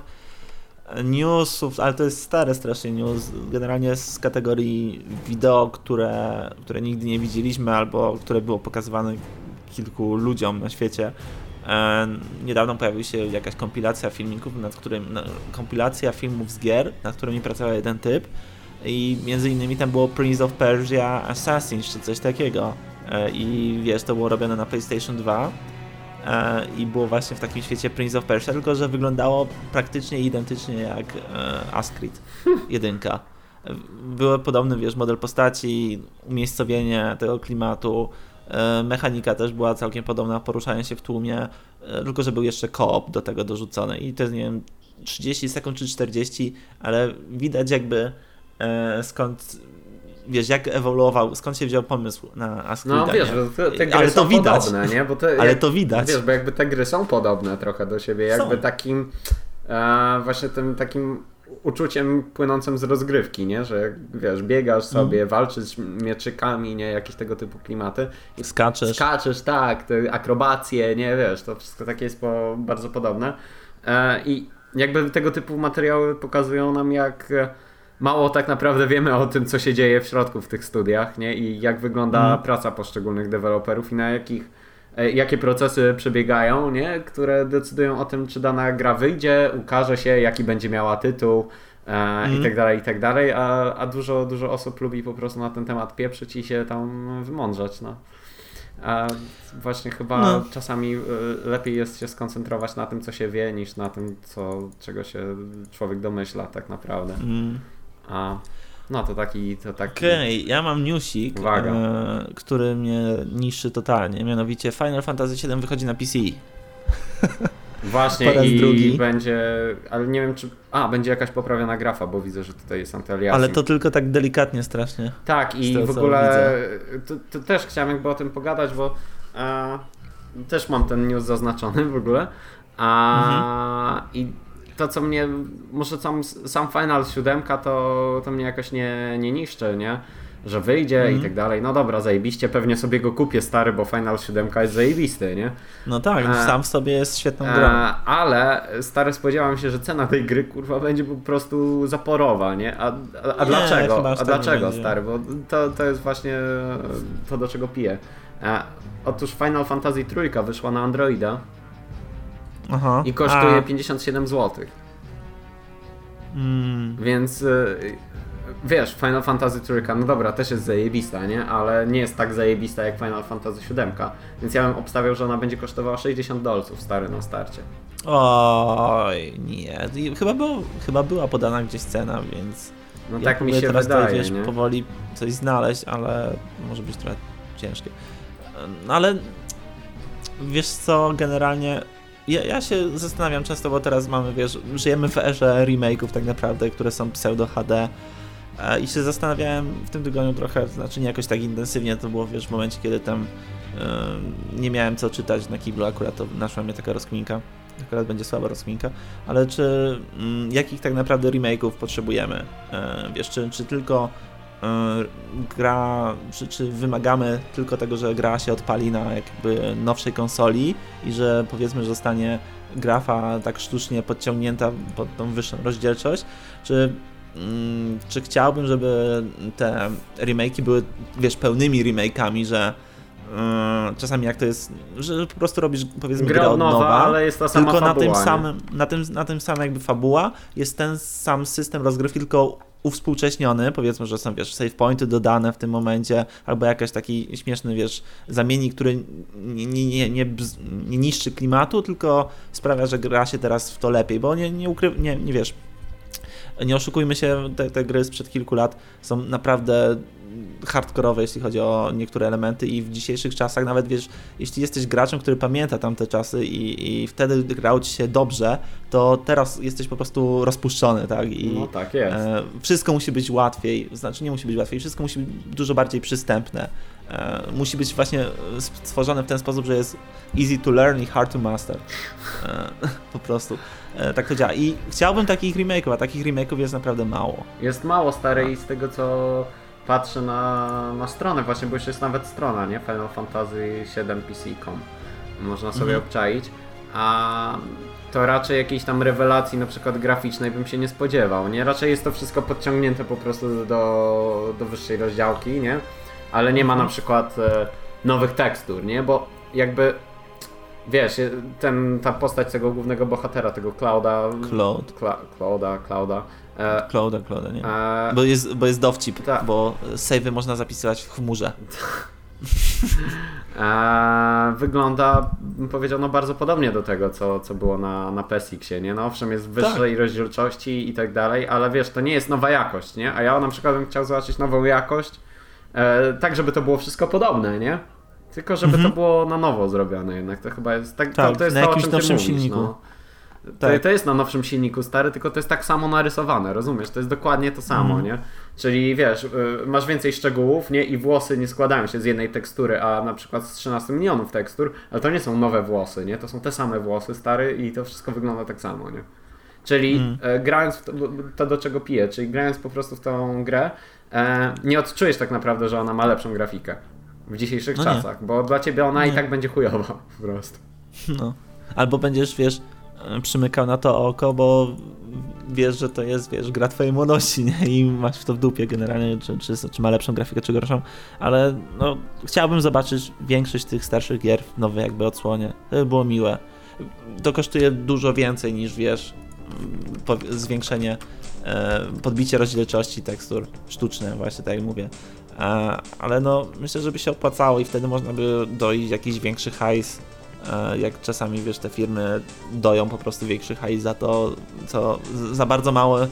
newsów, ale to jest stare strasznie news, generalnie z kategorii wideo, które, które nigdy nie widzieliśmy, albo które było pokazywane kilku ludziom na świecie. E, niedawno pojawiła się jakaś kompilacja filmików, nad którym, kompilacja filmów z gier, nad którymi pracował jeden typ i między innymi tam było Prince of Persia Assassins, czy coś takiego. E, I wiesz, to było robione na PlayStation 2 e, i było właśnie w takim świecie Prince of Persia, tylko że wyglądało praktycznie identycznie jak e, Ascrit 1. Był podobny, wiesz, model postaci, umiejscowienie tego klimatu, e, mechanika też była całkiem podobna, poruszanie się w tłumie, e, tylko że był jeszcze koop do tego dorzucony i to jest, nie wiem, 30 sekund czy 40, ale widać jakby e, skąd wiesz, jak ewoluował, skąd się wziął pomysł na Ascrida, No wiesz, te, te gry Ale są to widać. podobne, nie? Bo te, Ale jak- to widać. Wiesz, bo jakby te gry są podobne trochę do siebie, jakby Są. takim e, właśnie tym takim uczuciem płynącym z rozgrywki, nie? Że wiesz, biegasz sobie, Mhm. walczysz mieczykami, nie? Jakieś tego typu klimaty. I Skaczesz. Skaczesz, tak, te akrobacje, nie? Wiesz, to wszystko takie jest po, bardzo podobne. E, I jakby tego typu materiały pokazują nam, jak mało tak naprawdę wiemy o tym, co się dzieje w środku w tych studiach, nie? I jak wygląda Mhm. praca poszczególnych deweloperów i na jakich e, jakie procesy przebiegają, nie? które decydują o tym, czy dana gra wyjdzie, ukaże się, jaki będzie miała tytuł e, i Mhm. tak dalej, i tak dalej, a, a dużo, dużo osób lubi po prostu na ten temat pieprzyć i się tam wymądrzać, no. A właśnie chyba No. czasami y, lepiej jest się skoncentrować na tym, co się wie, niż na tym, co, czego się człowiek domyśla tak naprawdę. Mm. A no to taki, to taki. Okej, ja mam newsik, Uwaga. e, który mnie niszczy totalnie. Mianowicie Final Fantasy VII wychodzi na PC. Właśnie po raz i drugi. będzie, ale nie wiem czy, a będzie jakaś poprawiona grafa, bo widzę, że tutaj jest antyaliasing. Ale to tylko tak delikatnie strasznie. Tak i tego, w ogóle to, to też chciałem jakby o tym pogadać, bo e, też mam ten news zaznaczony w ogóle. A, Mhm. I to co mnie, może sam, sam Final 7 to, to mnie jakoś nie, nie niszczy, nie? Że wyjdzie Mhm. i tak dalej. No dobra, zajebiście, pewnie sobie go kupię stary, bo Final 7 jest zajebisty, nie? No tak, E, sam w sobie jest świetną grą. E, ale stary spodziewałem się, że cena tej gry kurwa będzie po prostu zaporowa, nie? A, a, a Nie, dlaczego? A tak dlaczego będzie. stary? Bo to, to jest właśnie to, do czego piję. E, otóż Final Fantasy trójka wyszła na Androida Aha. i kosztuje A, 57 zł. mm, Więc y, wiesz, Final Fantasy trójka, no dobra, też jest zajebista, nie? Ale nie jest tak zajebista jak Final Fantasy 7, więc ja bym obstawiał, że ona będzie kosztowała 60 dolców stary na starcie. Oj, nie. Chyba, było, chyba była podana gdzieś cena, więc. No ja tak mi się teraz wydaje. Tutaj, wiesz, nie? powoli coś znaleźć, ale może być trochę ciężkie. No ale wiesz co, generalnie ja, ja, się zastanawiam często, bo teraz mamy, wiesz, żyjemy w erze remake'ów tak naprawdę, które są pseudo HD e, i się zastanawiałem w tym tygodniu trochę, znaczy nie jakoś tak intensywnie, to było, wiesz, w momencie, kiedy tam yy, nie miałem co czytać na Kiblu, akurat to naszła mnie taka rozkminka, akurat będzie słaba rozkminka, ale czy, yy, jakich tak naprawdę remake'ów potrzebujemy? Yy, wiesz, czy, czy tylko gra, czy, czy, wymagamy tylko tego, że gra się odpali na jakby nowszej konsoli i że powiedzmy, że zostanie grafa tak sztucznie podciągnięta pod tą wyższą rozdzielczość, czy, mm, czy chciałbym, żeby te remake'i były, wiesz, pełnymi remake'ami, że Yy, czasami jak to jest, że po prostu robisz powiedzmy grę od nowa, ale jest ta sama tylko fabuła, na tym samym, na tym, na tym samym jakby fabuła, jest ten sam system rozgrywki, tylko uwspółcześniony, powiedzmy, że są, wiesz, save pointy dodane w tym momencie, albo jakiś taki śmieszny, wiesz, zamiennik, który nie, nie, nie, nie, niszczy klimatu, tylko sprawia, że gra się teraz w to lepiej, bo nie, nie ukry... nie, nie wiesz, nie oszukujmy się, te, te gry sprzed kilku lat są naprawdę hardkorowe, jeśli chodzi o niektóre elementy i w dzisiejszych czasach nawet wiesz, jeśli jesteś graczem, który pamięta tamte czasy i, i wtedy grał ci się dobrze, to teraz jesteś po prostu rozpuszczony, tak? I no tak jest. E, wszystko musi być łatwiej, znaczy nie musi być łatwiej, wszystko musi być dużo bardziej przystępne. E, musi być właśnie stworzone w ten sposób, że jest easy to learn i hard to master. E, po prostu. E, tak to działa. I chciałbym takich remake'ów, a takich remake'ów jest naprawdę mało. Jest mało stare i z tego co patrzę na, na stronę właśnie, bo już jest nawet strona, nie? Final Fantasy 7 PC.com. Można sobie mhm. obczaić. A to raczej jakiejś tam rewelacji na przykład graficznej bym się nie spodziewał, nie? Raczej jest to wszystko podciągnięte po prostu do, do wyższej rozdziałki, nie? Ale nie ma mhm. na przykład e, nowych tekstur, nie? Bo jakby wiesz, ten, ta postać tego głównego bohatera, tego Clouda. Cloud. Cla, Clouda, Clouda. E, Clouda, Clouda, nie? E, bo, jest, bo jest dowcip, ta. bo savey można zapisywać w chmurze. e, wygląda, bym powiedział, no bardzo podobnie do tego, co, co było na, na PSX-ie, nie? No owszem, jest wyższej tak. rozdzielczości i tak dalej, ale wiesz, to nie jest nowa jakość, nie? A ja na przykład bym chciał zobaczyć nową jakość, e, tak żeby to było wszystko podobne, nie? Tylko żeby mhm. to było na nowo zrobione jednak. To chyba jest tak, tak to, to jest na to, jakimś nowszym mówisz, silniku. No. Tak. To, to, jest na nowszym silniku stary, tylko to jest tak samo narysowane, rozumiesz? To jest dokładnie to samo, mm. nie? Czyli wiesz, y, masz więcej szczegółów, nie? I włosy nie składają się z jednej tekstury, a na przykład z 13 milionów tekstur, ale to nie są nowe włosy, nie? To są te same włosy, stary, i to wszystko wygląda tak samo, nie? Czyli mm. grając w to, to, do czego piję, czyli grając po prostu w tą grę, e, nie odczujesz tak naprawdę, że ona ma lepszą grafikę w dzisiejszych no czasach, nie. bo dla ciebie ona nie. i tak będzie chujowa po prostu. No. Albo będziesz, wiesz, przymykał na to oko, bo wiesz, że to jest, wiesz, gra twojej młodości, nie? I masz w to w dupie generalnie, czy, czy, czy ma lepszą grafikę, czy gorszą, ale no, chciałbym zobaczyć większość tych starszych gier w nowej jakby odsłonie. To by było miłe. To kosztuje dużo więcej niż, wiesz, zwiększenie, e, podbicie rozdzielczości tekstur sztuczne, właśnie tak jak mówię. E, ale no, myślę, że by się opłacało i wtedy można by dojść jakiś większy hajs E, jak czasami, wiesz, te firmy doją po prostu większy hajs za to, co za bardzo mały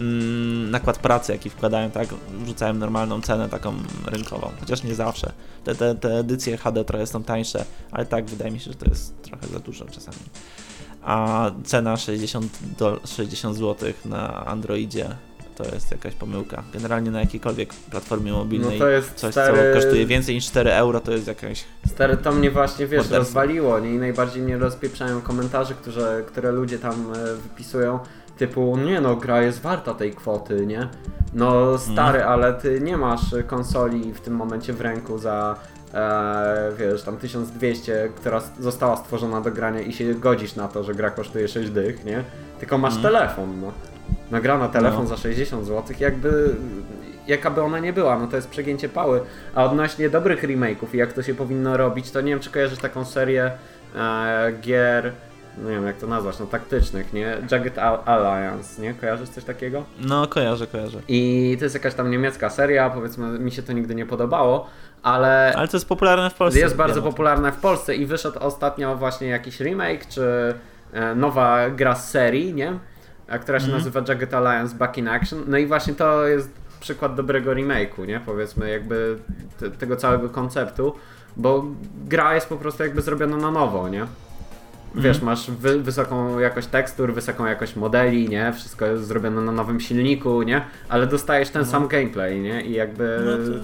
mm, nakład pracy, jaki wkładają, tak, rzucają normalną cenę taką rynkową, chociaż nie zawsze. Te, te, te edycje HD trochę są tańsze, ale tak, wydaje mi się, że to jest trochę za dużo czasami. A cena 60, do, 60 zł na Androidzie to jest jakaś pomyłka. Generalnie na jakiejkolwiek platformie mobilnej no coś, stary... co kosztuje więcej niż 4 euro, to jest jakaś... Stary, to mnie właśnie, wiesz, Morderstwo. rozwaliło nie? i najbardziej mnie rozpieprzają komentarze, które, które ludzie tam e, wypisują, typu, nie no, gra jest warta tej kwoty, nie? No stary, mm. ale ty nie masz konsoli w tym momencie w ręku za e, wiesz, tam 1200, która została stworzona do grania i się godzisz na to, że gra kosztuje 6 dych, nie? Tylko masz mm. telefon, no nagra na telefon no. za 60 zł, jakby jaka by ona nie była, no to jest przegięcie pały. A odnośnie dobrych remake'ów i jak to się powinno robić, to nie wiem, czy kojarzysz taką serię e, gier nie wiem jak to nazwać, no taktycznych, nie? Jagged Alliance, nie? Kojarzysz coś takiego? No, kojarzę, kojarzę. I to jest jakaś tam niemiecka seria, powiedzmy, mi się to nigdy nie podobało, ale... Ale to jest popularne w Polsce. Jest bardzo popularne w Polsce i wyszedł ostatnio właśnie jakiś remake, czy e, nowa gra z serii, nie? Która się mm. nazywa Jagged Alliance Back in Action. No i właśnie to jest przykład dobrego remake'u, nie? Powiedzmy, jakby te, tego całego konceptu, bo gra jest po prostu jakby zrobiona na nowo, nie? Wiesz, mm. masz wy, wysoką jakość tekstur, wysoką jakość modeli, nie? Wszystko jest zrobione na nowym silniku, nie? Ale dostajesz ten no. sam gameplay, nie? I jakby no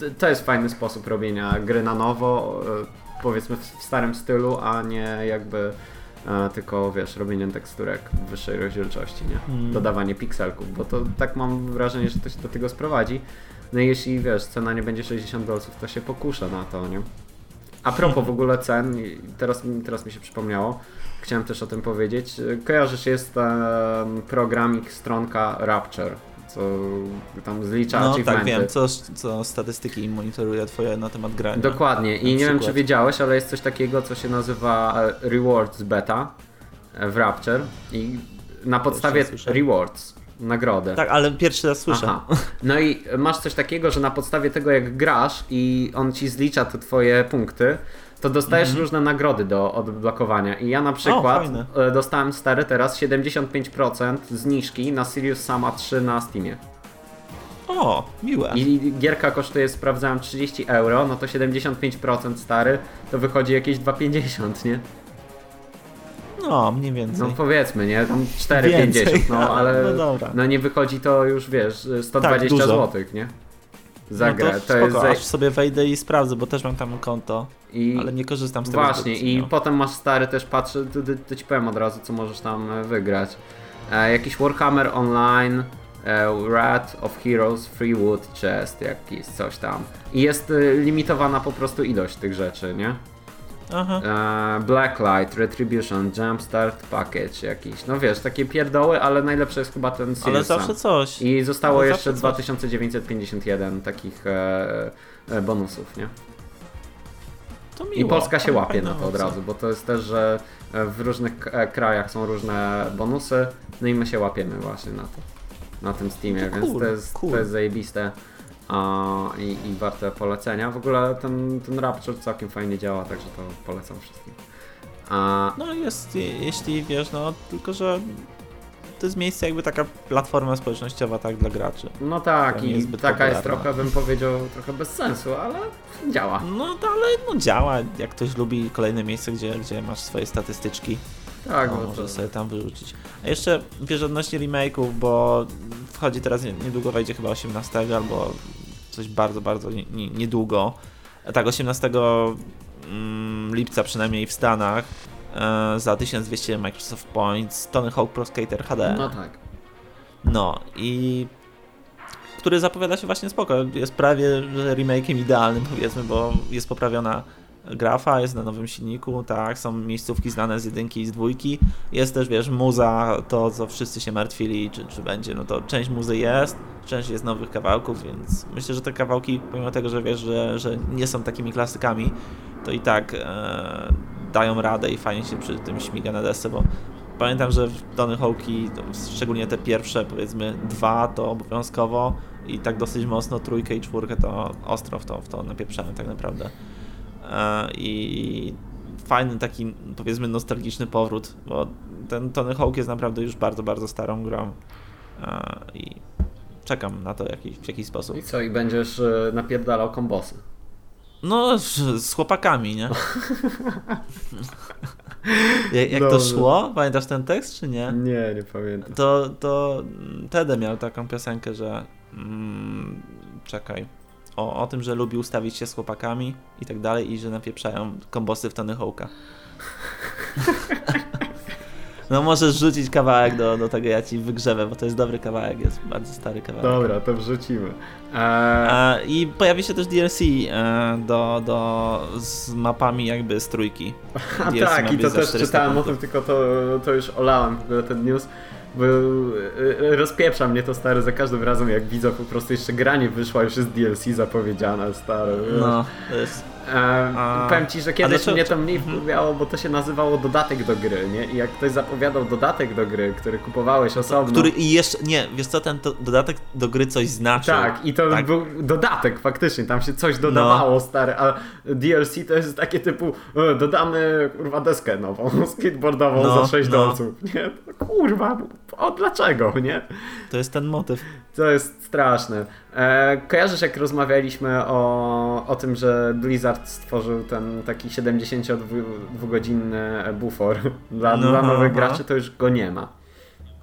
to... to... jest fajny sposób robienia gry na nowo, e, powiedzmy w starym stylu, a nie jakby tylko wiesz, robienie teksturek w wyższej rozdzielczości, nie? Mm. Dodawanie pikselków, bo to tak mam wrażenie, że to się do tego sprowadzi. No i jeśli wiesz, cena nie będzie 60 dolców, to się pokuszę na to, nie? A propos w ogóle cen, teraz, teraz mi się przypomniało, chciałem też o tym powiedzieć. Kojarzysz, jest ten programik, stronka Rapture, co tam zlicza no, achievementy. tak wiem, co, co statystyki monitoruje twoje na temat grania. Dokładnie i nie przykład. wiem czy wiedziałeś, ale jest coś takiego, co się nazywa e, Rewards Beta e, w Rapture i na podstawie Rewards nagrodę. Tak, ale pierwszy raz słyszę. Aha. No i masz coś takiego, że na podstawie tego jak grasz i on ci zlicza te twoje punkty, to dostajesz -hmm. różne nagrody do odblokowania. I ja na przykład o, e, dostałem stary teraz 75% zniżki na Sirius Sama 3 na Steamie. O, miłe. I gierka kosztuje, sprawdzałem, 30 euro, no to 75% stary, to wychodzi jakieś 2,50, nie? No, mniej więcej. No powiedzmy, nie? Tam 4,50, no ale no, no nie wychodzi to już, wiesz, 120 tak, zł, nie? Za no. To, to spoko, jest... aż sobie wejdę i sprawdzę, bo też mam tam konto, I... ale nie korzystam z tego. Właśnie, i no. potem masz stary też, patrzę, to, to, to ci powiem od razu, co możesz tam e, wygrać. E, jakiś Warhammer Online, e, Wrath of Heroes, Freewood Chest, jakiś coś tam. I jest e, limitowana po prostu ilość tych rzeczy, nie? E, Blacklight, Retribution, Jumpstart Package jakiś. No wiesz, takie pierdoły, ale najlepsze jest chyba ten Sirius Ale zawsze coś. I zostało ale jeszcze 2951 takich e, e, bonusów, nie? To miło. I Polska się łapie na to od razu, bo to jest też, że w różnych e, krajach są różne bonusy, no i my się łapiemy właśnie na to. Na tym Steamie, to więc cool, to, jest, cool. to jest zajebiste i, i warte polecenia. W ogóle ten, ten Rapture całkiem fajnie działa, także to polecam wszystkim. A... No jest, jeśli wiesz, no tylko że to jest miejsce jakby taka platforma społecznościowa tak dla graczy. No tak i taka popularna. jest trochę bym powiedział trochę bez sensu, ale działa. No ale no działa, jak ktoś lubi kolejne miejsce, gdzie, gdzie masz swoje statystyczki. Tak, no, może to... sobie tam wyrzucić. A jeszcze wiesz odnośnie remake'ów, bo wchodzi teraz niedługo wejdzie chyba 18 albo coś bardzo, bardzo niedługo. Tak, 18 mm, lipca przynajmniej w Stanach e, za 1200 Microsoft Points Tony Hawk Pro Skater HD. No tak. No i który zapowiada się właśnie spoko. Jest prawie remake'iem idealnym powiedzmy, bo jest poprawiona grafa, jest na nowym silniku, tak, są miejscówki znane z jedynki i z dwójki, jest też, wiesz, muza, to co wszyscy się martwili, czy, czy będzie, no to część muzy jest, część jest nowych kawałków, więc myślę, że te kawałki, pomimo tego, że wiesz, że, że nie są takimi klasykami, to i tak e, dają radę i fajnie się przy tym śmiga na desce, bo pamiętam, że w Tony Hawk'i, szczególnie te pierwsze, powiedzmy dwa, to obowiązkowo i tak dosyć mocno trójkę i czwórkę to ostro w to, w to napieprzałem tak naprawdę. E, i fajny taki powiedzmy nostalgiczny powrót, bo ten Tony Hawk jest naprawdę już bardzo, bardzo starą grą e, i czekam na to jakiś, w jakiś sposób. I co, i będziesz e, napierdalał kombosy? No, z chłopakami, nie? jak, jak to szło? Pamiętasz ten tekst, czy nie? Nie, nie pamiętam. To, to Tede miał taką piosenkę, że mm, czekaj, o, o tym, że lubi ustawić się z chłopakami i tak dalej i że napieprzają kombosy w Tony Hawk'a. No możesz rzucić kawałek do, do tego, ja ci wygrzewę, bo to jest dobry kawałek, jest bardzo stary kawałek. Dobra, to wrzucimy. Eee... I pojawi się też DLC e, do, do, z mapami jakby z trójki. A tak, i to też czytałem o tym, tylko to, to już olałem w ogóle ten news bo e, rozpieprza mnie to stary za każdym razem jak widzę po prostu jeszcze granie wyszła, już jest DLC zapowiedziana stary. No, to jest E, A- powiem ci, że kiedyś mnie to mniej Mhm. wpływało, bo to się nazywało dodatek do gry, nie? I jak ktoś zapowiadał dodatek do gry, który kupowałeś osobno. Który i jeszcze, nie, wiesz co, ten to, dodatek do gry coś znaczy. Tak, i to Tak. był dodatek faktycznie, tam się coś dodawało, stary, a DLC to jest takie typu, e, dodamy kurwa deskę nową, skateboardową No, za 6 no. dolców, nie? Kurwa, o dlaczego, nie? To jest ten motyw. To jest straszne. E, kojarzysz jak rozmawialiśmy o, o tym, że Blizzard stworzył ten taki 72-godzinny bufor dla, No, dla nowych aha. graczy, to już go nie ma.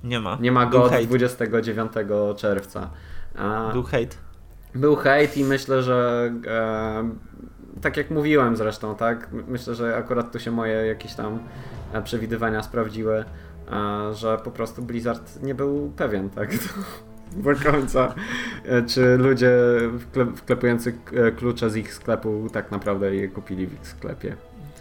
Nie ma. Nie ma Był go od hejt. 29 czerwca. A, Był hejt. był hejt i myślę, że e, tak jak mówiłem zresztą, tak? Myślę, że akurat tu się moje jakieś tam e, przewidywania sprawdziły, e, że po prostu Blizzard nie był pewien, tak? Do końca, e, czy ludzie wkle- wklepujący e, klucze z ich sklepu tak naprawdę je kupili w ich sklepie.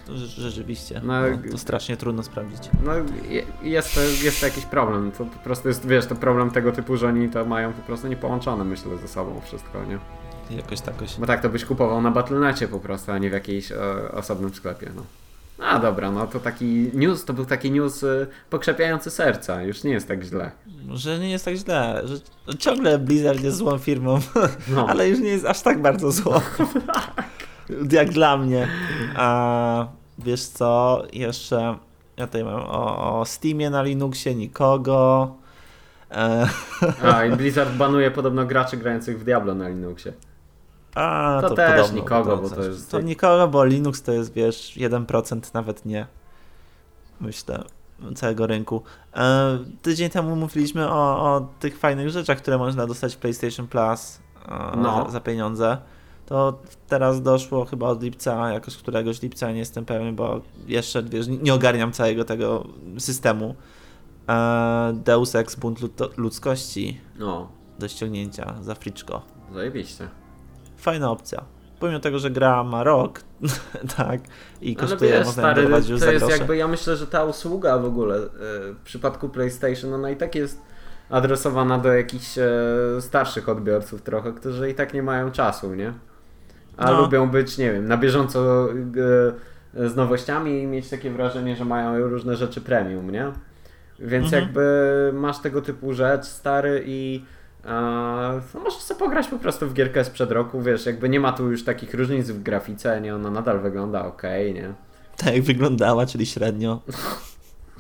To Rzeczywiście. No, No, to strasznie trudno sprawdzić. No je- jest to, jest to jakiś problem. To po prostu jest, wiesz, to problem tego typu, że oni to mają po prostu niepołączone, myślę, ze sobą wszystko, nie? Jakoś takoś. Bo tak to byś kupował na Battle.necie po prostu, a nie w jakimś e, osobnym sklepie, no. A dobra, no to taki news, to był taki news e, pokrzepiający serca, już nie jest tak źle. Że nie jest tak źle. Że ciągle Blizzard jest złą firmą, No. ale już nie jest aż tak bardzo złą. Jak dla mnie. A wiesz co? Jeszcze ja tutaj mam o, o Steamie na Linuxie nikogo. E, A i Blizzard banuje podobno graczy grających w Diablo na Linuxie. A, To też nikogo, bo to jest- To nikogo, bo Linux to jest, wiesz, 1% nawet nie. Myślę, całego rynku. E, tydzień temu mówiliśmy o, o tych fajnych rzeczach, które można dostać w PlayStation Plus e, No. za, za pieniądze. To teraz doszło chyba od lipca, jakoś któregoś lipca, nie jestem pewien, bo jeszcze, wiesz, nie ogarniam całego tego systemu. E, Deus Ex Bunt Lud- Ludzkości No, do ściągnięcia za friczko. zajebiście. Fajna opcja. Pomimo tego, że gra ma rok, tak, i Ale kosztuje, wiesz, można stary, już to za jest grosze. jakby, ja myślę, że ta usługa w ogóle e, w przypadku PlayStation, ona i tak jest adresowana do jakichś e, starszych odbiorców trochę, którzy i tak nie mają czasu, nie? A No. lubią być, nie wiem, na bieżąco e, z nowościami i mieć takie wrażenie, że mają różne rzeczy premium, nie? Więc Mhm. jakby masz tego typu rzecz, stary, i no możesz sobie pograć po prostu w gierkę sprzed roku, wiesz, jakby nie ma tu już takich różnic w grafice, nie? Ona nadal wygląda ok, nie? Tak jak wyglądała, czyli średnio.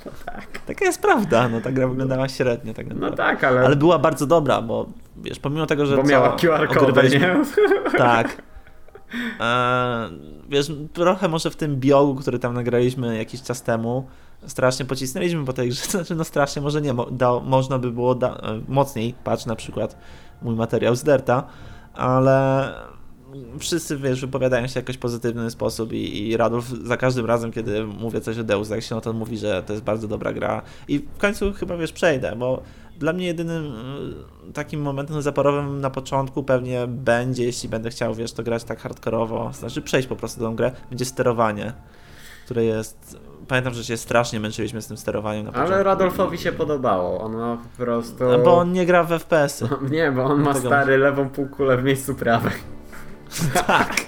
No tak. Taka jest prawda, no ta gra wyglądała średnio tak No tak, ale, Ale była bardzo dobra, bo wiesz, pomimo tego, że bo miała QR kody, ogrywaliśmy- nie? Tak. E, wiesz, trochę może w tym biogu, który tam nagraliśmy jakiś czas temu, strasznie pocisnęliśmy po tej grze, znaczy no strasznie, może nie, da, można by było da, e, mocniej, patrz na przykład mój materiał z Derta, ale wszyscy, wiesz, wypowiadają się w jakoś pozytywny sposób i, i Radolf za każdym razem, kiedy mówię coś o Deus Exie, no to on mówi, że to jest bardzo dobra gra i w końcu chyba, wiesz, przejdę, bo dla mnie jedynym y, takim momentem zaporowym na początku pewnie będzie, jeśli będę chciał, wiesz, to grać tak hardkorowo, znaczy przejść po prostu tą grę, będzie sterowanie, które jest... Pamiętam, że się strasznie męczyliśmy z tym sterowaniem na początku. Ale Radolfowi się podobało, on ma po prostu... No, Bo on nie gra w FPS-y. Nie, bo on ma stary lewą półkulę w miejscu prawej. tak.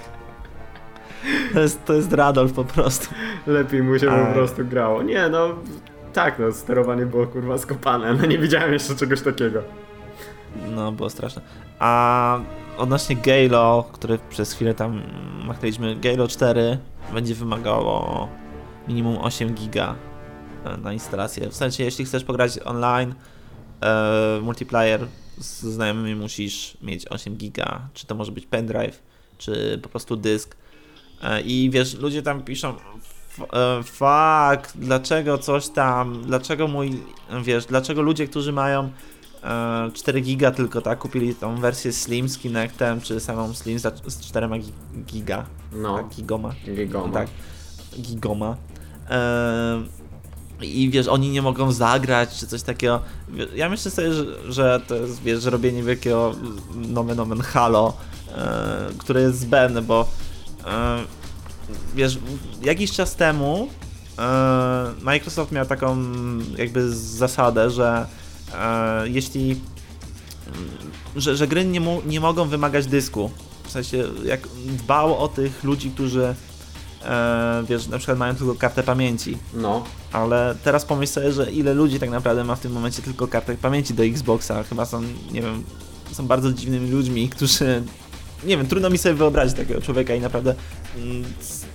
To jest, to jest Radolf po prostu. Lepiej mu się po A. prostu grało. Nie, no... Tak, no, sterowanie było kurwa skopane, no nie widziałem jeszcze czegoś takiego. No, było straszne. A odnośnie Galo, który przez chwilę tam machnęliśmy, Galo 4 będzie wymagało minimum 8 giga na instalację. W sensie, jeśli chcesz pograć online, e, multiplayer z znajomymi musisz mieć 8 giga, czy to może być pendrive, czy po prostu dysk. E, I wiesz, ludzie tam piszą, e, fuck, dlaczego coś tam, dlaczego mój, wiesz, dlaczego ludzie, którzy mają e, 4 giga tylko, tak, kupili tą wersję Slim z Kinectem, czy samą Slim z 4 gi- giga, No, tak, gigoma, gigoma. tak, gigoma. E, I wiesz, oni nie mogą zagrać, czy coś takiego. Ja myślę sobie, że, że to jest, wiesz, robienie wielkiego nomen omen halo, e, które jest zbędne, bo e, wiesz, jakiś czas temu e, Microsoft miał taką jakby zasadę, że e, jeśli że, że gry nie, mu, nie mogą wymagać dysku. W sensie, jak dbał o tych ludzi, którzy e, wiesz, na przykład mają tylko kartę pamięci. No. Ale teraz pomyśl sobie, że ile ludzi tak naprawdę ma w tym momencie tylko kartę pamięci do Xboxa. Chyba są, nie wiem, są bardzo dziwnymi ludźmi, którzy nie wiem, trudno mi sobie wyobrazić takiego człowieka i naprawdę mm,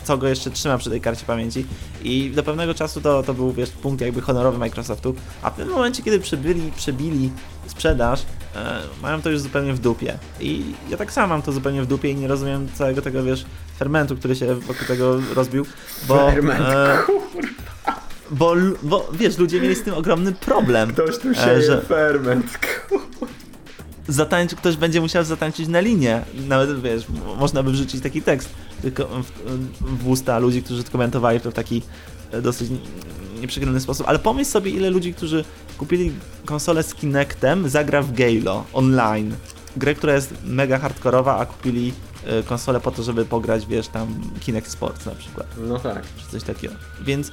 co go jeszcze trzyma przy tej karcie pamięci. I do pewnego czasu to, to był wiesz, punkt jakby honorowy Microsoftu, a w tym momencie, kiedy przebili, przebili sprzedaż, e, mają to już zupełnie w dupie. I ja tak sam mam to zupełnie w dupie i nie rozumiem całego tego, wiesz, fermentu, który się wokół tego rozbił, bo... Ferment, e, bo, bo wiesz, ludzie mieli z tym ogromny problem. Ktoś tu się że... ferment, zatańczy, ktoś będzie musiał zatańczyć na linię. Nawet wiesz, można by wrzucić taki tekst tylko w, w usta ludzi, którzy komentowali to w taki e, dosyć nieprzykrylny sposób. Ale pomyśl sobie, ile ludzi, którzy kupili konsolę z Kinectem, zagra w Galo online. Grę, która jest mega hardkorowa, a kupili e, konsolę po to, żeby pograć, wiesz, tam Kinect Sports na przykład. No tak. Czy coś takiego. Więc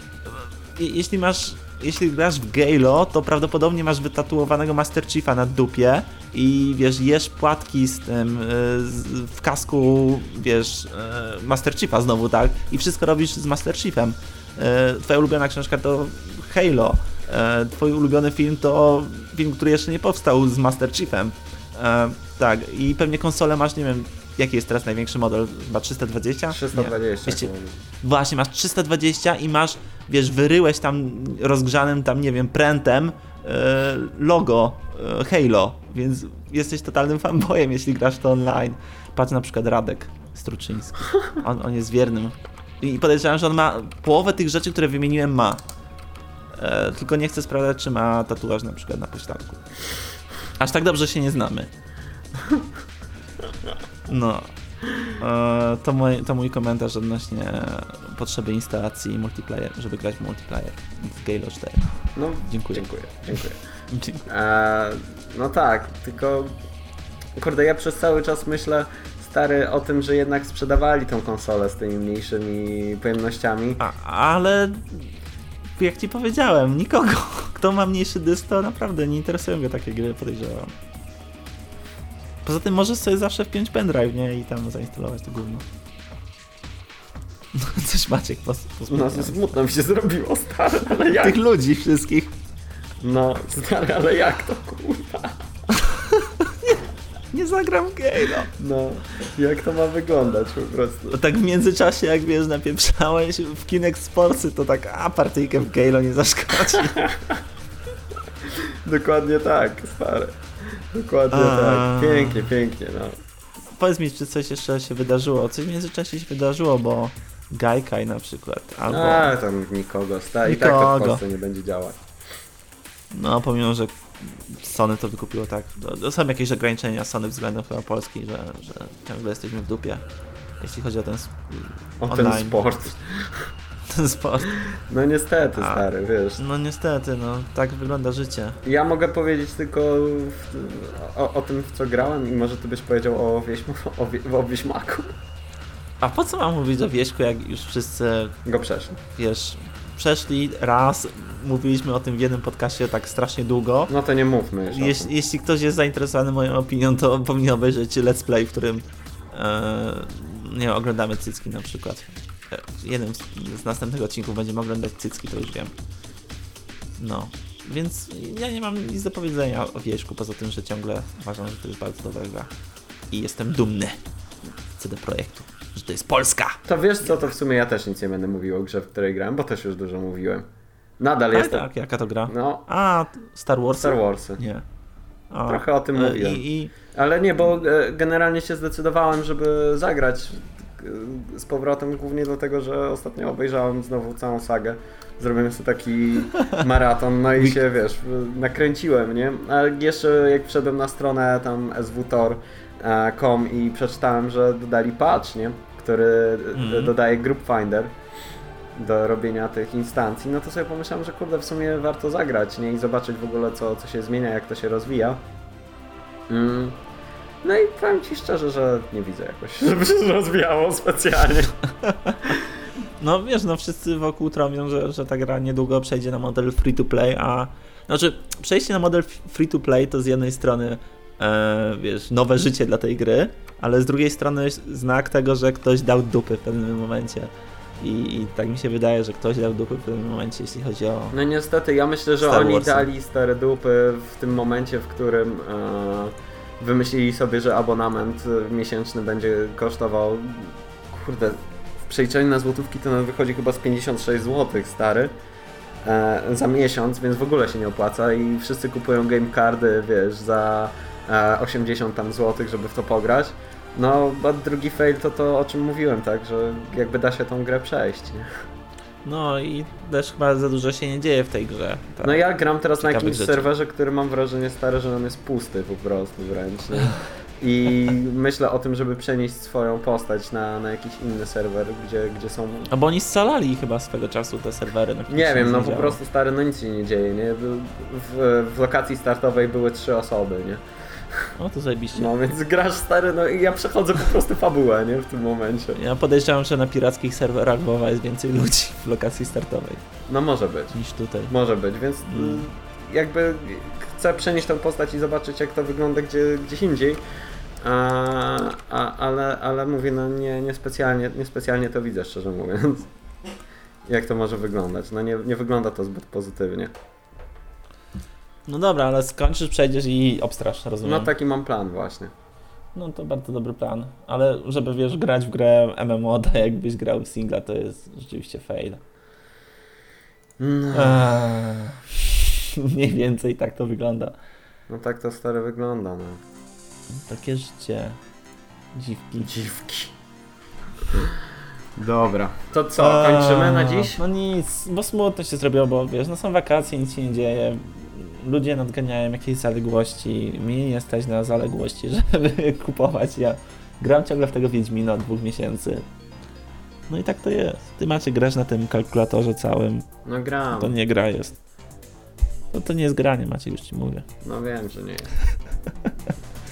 jeśli masz jeśli grasz w Galo, to prawdopodobnie masz wytatuowanego Master Chiefa na dupie i wiesz, jesz płatki z tym y, w kasku, wiesz, y, Master Chiefa znowu, tak? I wszystko robisz z Master Chiefem. Y, twoja ulubiona książka to Halo. Twój ulubiony film to film, który jeszcze nie powstał z Master Chiefem. Tak, i pewnie konsolę masz, nie wiem, jaki jest teraz największy model? Chyba 320? 320. Wiecie, właśnie, masz 320 i masz, wiesz, wyryłeś tam rozgrzanym tam, nie wiem, prętem e, logo e, Halo, więc jesteś totalnym fanboyem, jeśli grasz to online. Patrz na przykład Radek Struczyński. On, on jest wiernym. I podejrzewam, że on ma połowę tych rzeczy, które wymieniłem ma. E, tylko nie chcę sprawdzać, czy ma tatuaż na przykład na pośladku. Aż tak dobrze się nie znamy. No. E, to, mój, to mój komentarz odnośnie potrzeby instalacji multiplayer, żeby grać w multiplayer w Galo 4. No, dziękuję. Dziękuję. dziękuję. E, no tak, tylko kurde, ja przez cały czas myślę stary o tym, że jednak sprzedawali tą konsolę z tymi mniejszymi pojemnościami. A, ale jak ci powiedziałem, nikogo. Kto ma mniejszy dysk, to naprawdę nie interesują go takie gry, podejrzewam. Poza tym możesz sobie zawsze wpiąć pendrive, nie? I tam zainstalować to gówno. Coś Maciek pos, No, smutno mi się zrobiło, stary, ale jak? Tych ludzi wszystkich. No, stary, ale jak to, kurwa? nie, zagram w Galo. No, jak to ma wyglądać po prostu? No, tak w międzyczasie, jak wiesz, napieprzałeś w Kinect Sportsy, to tak, a partyjkę w Galo nie zaszkodzi. Dokładnie tak, stary. Dokładnie A... tak. Pięknie, pięknie, no. Powiedz mi, czy coś jeszcze się wydarzyło? Coś w międzyczasie się wydarzyło, bo Gaikai na przykład, albo... A, tam nikogo, sta i tak to w Polsce nie będzie działać. No, pomimo, że Sony to wykupiło tak. To są jakieś ograniczenia Sony względem chyba Polski, że, że ciągle jesteśmy w dupie, jeśli chodzi o ten o online. ten sport. Ten sport. No niestety, A, stary, wiesz. No niestety, no tak wygląda życie. Ja mogę powiedzieć tylko w, o, o, tym, w co grałem i może ty byś powiedział o, wieśmu, o, o Wieśmaku. A po co mam mówić o Wieśku, jak już wszyscy... Go przeszli. Wiesz, przeszli raz, mówiliśmy o tym w jednym podcaście tak strasznie długo. No to nie mówmy już Jeś, Jeśli ktoś jest zainteresowany moją opinią, to powinien obejrzeć let's play, w którym e, nie oglądamy cycki na przykład jednym z następnych odcinków będziemy oglądać cycki, to już wiem. No, więc ja nie mam nic do powiedzenia o Wieśku, poza tym, że ciągle uważam, że to jest bardzo dobra gra. I jestem dumny z CD Projektu, że to jest Polska. To wiesz co, to w sumie ja też nic nie będę mówił o grze, w której grałem, bo też już dużo mówiłem. Nadal jestem... Tak, jaka to gra? No. A, Star Wars? Star Wars. Nie. A, Trochę o tym e, mówiłem. I, i... Ale nie, bo e, generalnie się zdecydowałem, żeby zagrać z powrotem głównie dlatego, że ostatnio obejrzałem znowu całą sagę. Zrobiłem sobie taki maraton, no i się, wiesz, nakręciłem, nie? Ale jeszcze jak wszedłem na stronę tam swtor.com i przeczytałem, że dodali patch, nie? Który mm. dodaje Group Finder do robienia tych instancji, no to sobie pomyślałem, że kurde, w sumie warto zagrać, nie? I zobaczyć w ogóle, co, co się zmienia, jak to się rozwija. Mm. No i powiem Ci szczerze, że nie widzę jakoś, żeby się rozwijało specjalnie. No wiesz, no wszyscy wokół tromią, że, że ta gra niedługo przejdzie na model free to play, a znaczy przejście na model free to play to z jednej strony e, wiesz, nowe życie dla tej gry, ale z drugiej strony znak tego, że ktoś dał dupy w pewnym momencie. I, I, tak mi się wydaje, że ktoś dał dupy w pewnym momencie, jeśli chodzi o. No niestety, ja myślę, że oni dali stare dupy w tym momencie, w którym e, wymyślili sobie, że abonament e, miesięczny będzie kosztował. Kurde, w przeliczeniu na złotówki to wychodzi chyba z 56 zł, stary. E, za miesiąc, więc w ogóle się nie opłaca i wszyscy kupują game cardy, wiesz, za e, 80 tam złotych, żeby w to pograć. No, a drugi fail to to, o czym mówiłem, tak, że jakby da się tą grę przejść, nie? No i też chyba za dużo się nie dzieje w tej grze. Tak. No ja gram teraz na Ciekawych jakimś rzeczy. serwerze, który mam wrażenie stary, że on jest pusty po prostu wręcz. Nie? I myślę o tym, żeby przenieść swoją postać na, na jakiś inny serwer, gdzie, gdzie są... No bo oni scalali chyba swego czasu te serwery. Na Nie wiem, no po prostu stary, no nic się nie dzieje, nie? W, w lokacji startowej były trzy osoby, nie? O, to zajebiście. No więc grasz stary, no i ja przechodzę po prostu fabułę, nie? W tym momencie. Ja podejrzewam, że na pirackich serwerach WoWa jest więcej ludzi w lokacji startowej No może być. niż tutaj. Może być, więc Mm. y, jakby chcę przenieść tę postać i zobaczyć jak to wygląda gdzie, gdzieś indziej. A, a, ale, ale mówię, no nie, niespecjalnie, niespecjalnie to widzę, szczerze mówiąc. Jak to może wyglądać? No nie, nie wygląda to zbyt pozytywnie. No dobra, ale skończysz, przejdziesz i obstrasz, rozumiem. No taki mam plan właśnie. No to bardzo dobry plan. Ale żeby wiesz, grać w grę MMO, to jakbyś grał w singla, to jest rzeczywiście fail. No, Eee, mniej więcej tak to wygląda. no tak to stare wygląda, no. Takie życie. Dziwki. Dziwki. Dobra. To co, kończymy na Eee, dziś? No nic, bo smutno się zrobiło, bo wiesz, no są wakacje, nic się nie dzieje. Ludzie nadganiają jakieś zaległości. Mnie nie stać na zaległości, żeby kupować. Ja gram ciągle w tego Wiedźmina od dwóch miesięcy. No i tak to jest. Ty macie grasz na tym kalkulatorze całym. No gram. To nie gra jest. No to nie jest granie, macie, już ci mówię. No wiem, że nie jest.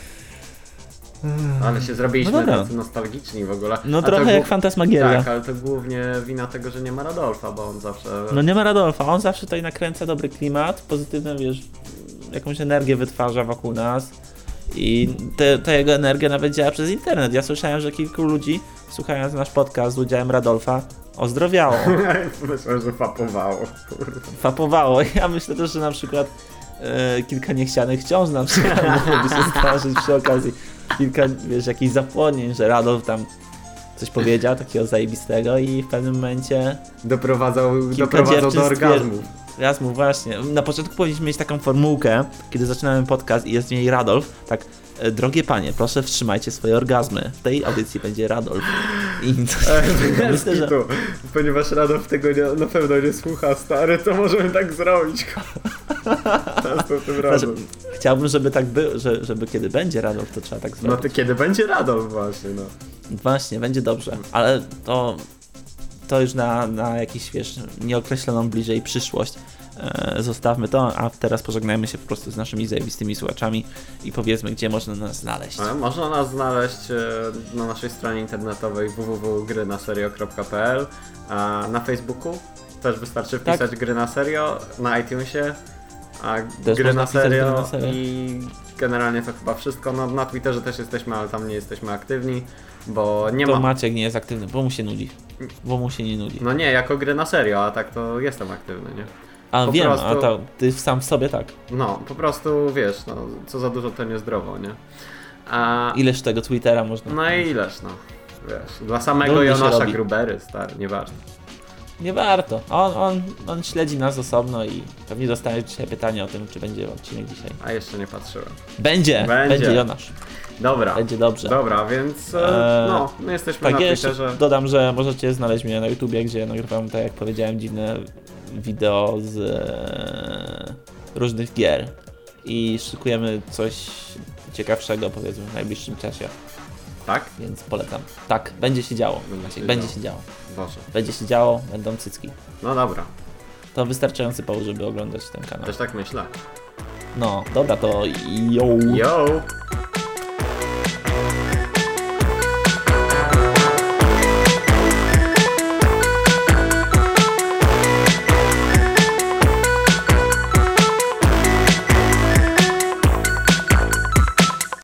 Ale się zrobiliśmy No tacy nostalgiczni w ogóle. No A trochę jak Fantasmagieria. Tak, ale to głównie wina tego, że nie ma Radolfa, bo on zawsze... No nie ma Radolfa, on zawsze tutaj nakręca dobry klimat, pozytywną, wiesz, jakąś energię wytwarza wokół nas i te, ta jego energia nawet działa przez internet. Ja słyszałem, że kilku ludzi, słuchając nasz podcast z udziałem Radolfa, ozdrowiało, Myślę, że fapowało. Fapowało. Ja myślę też, że na przykład e, kilka niechcianych ciąż na przykład mogłoby się zdarzyć przy okazji. Kilka, wiesz, jakichś zapłonień, że Radolf tam coś powiedział takiego zajebistego i w pewnym momencie Doprowadzał, doprowadzał do orgazmu. Jasmu, właśnie. Na początku powinniśmy mieć taką formułkę, kiedy zaczynamy podcast i jest w niej Radolf, tak, drogie panie, proszę wstrzymajcie swoje orgazmy. W tej audycji będzie Radolf. I myślę, że ponieważ Radolf tego nie, na pewno nie słucha, stary, to możemy tak zrobić. Znaczy, chciałbym, żeby tak było, że, żeby kiedy będzie Radolf, to trzeba tak No zrobić. to kiedy będzie Radolf właśnie, no. Właśnie, będzie dobrze, ale to, to już na, na jakiś, wiesz, nieokreśloną bliżej przyszłość. E, zostawmy to, a teraz pożegnajmy się po prostu z naszymi zajebistymi słuchaczami i powiedzmy, gdzie można nas znaleźć. Ale Można nas znaleźć e, na naszej stronie internetowej www.grynaserio.pl na Facebooku też wystarczy Tak. wpisać gry na serio, na iTunesie a gry na wpisać Gry serio na serio. i generalnie to chyba wszystko. No, na Twitterze też jesteśmy, ale tam nie jesteśmy aktywni, bo nie to ma... Maciek nie jest aktywny, bo mu się nudzi. Bo mu się nie nudzi. No nie, jako gry na serio, a tak to jestem aktywny, nie? A po wiem, prostu- a to ty sam w sobie tak. No, po prostu wiesz, no, co za dużo to niezdrowo, nie? A, Ileż tego Twittera można. no i ileż, no. Wiesz, dla samego Dumnie Jonasza. Grubery, stary, nieważne. Nie warto. On, on, on śledzi nas osobno i pewnie dostanie dzisiaj pytanie o tym, czy będzie odcinek dzisiaj. A jeszcze nie patrzyłem. Będzie! Będzie. Będzie, Jonasz. Dobra, Będzie dobrze. dobra, więc e, Eee, no, my jesteśmy Tak, na Twitterze. dodam, że możecie znaleźć mnie na YouTubie, gdzie nagrywam, tak jak powiedziałem, dziwne wideo z e, różnych gier. I szykujemy coś ciekawszego, powiedzmy, w najbliższym czasie, Tak? więc polecam. Tak, będzie się działo. Będzie się będzie działo. się działo. Boże. Będzie się działo, będą cycki. No dobra, To wystarczający powód, żeby oglądać ten kanał. też tak myślę. No, dobra, to yo! Yo!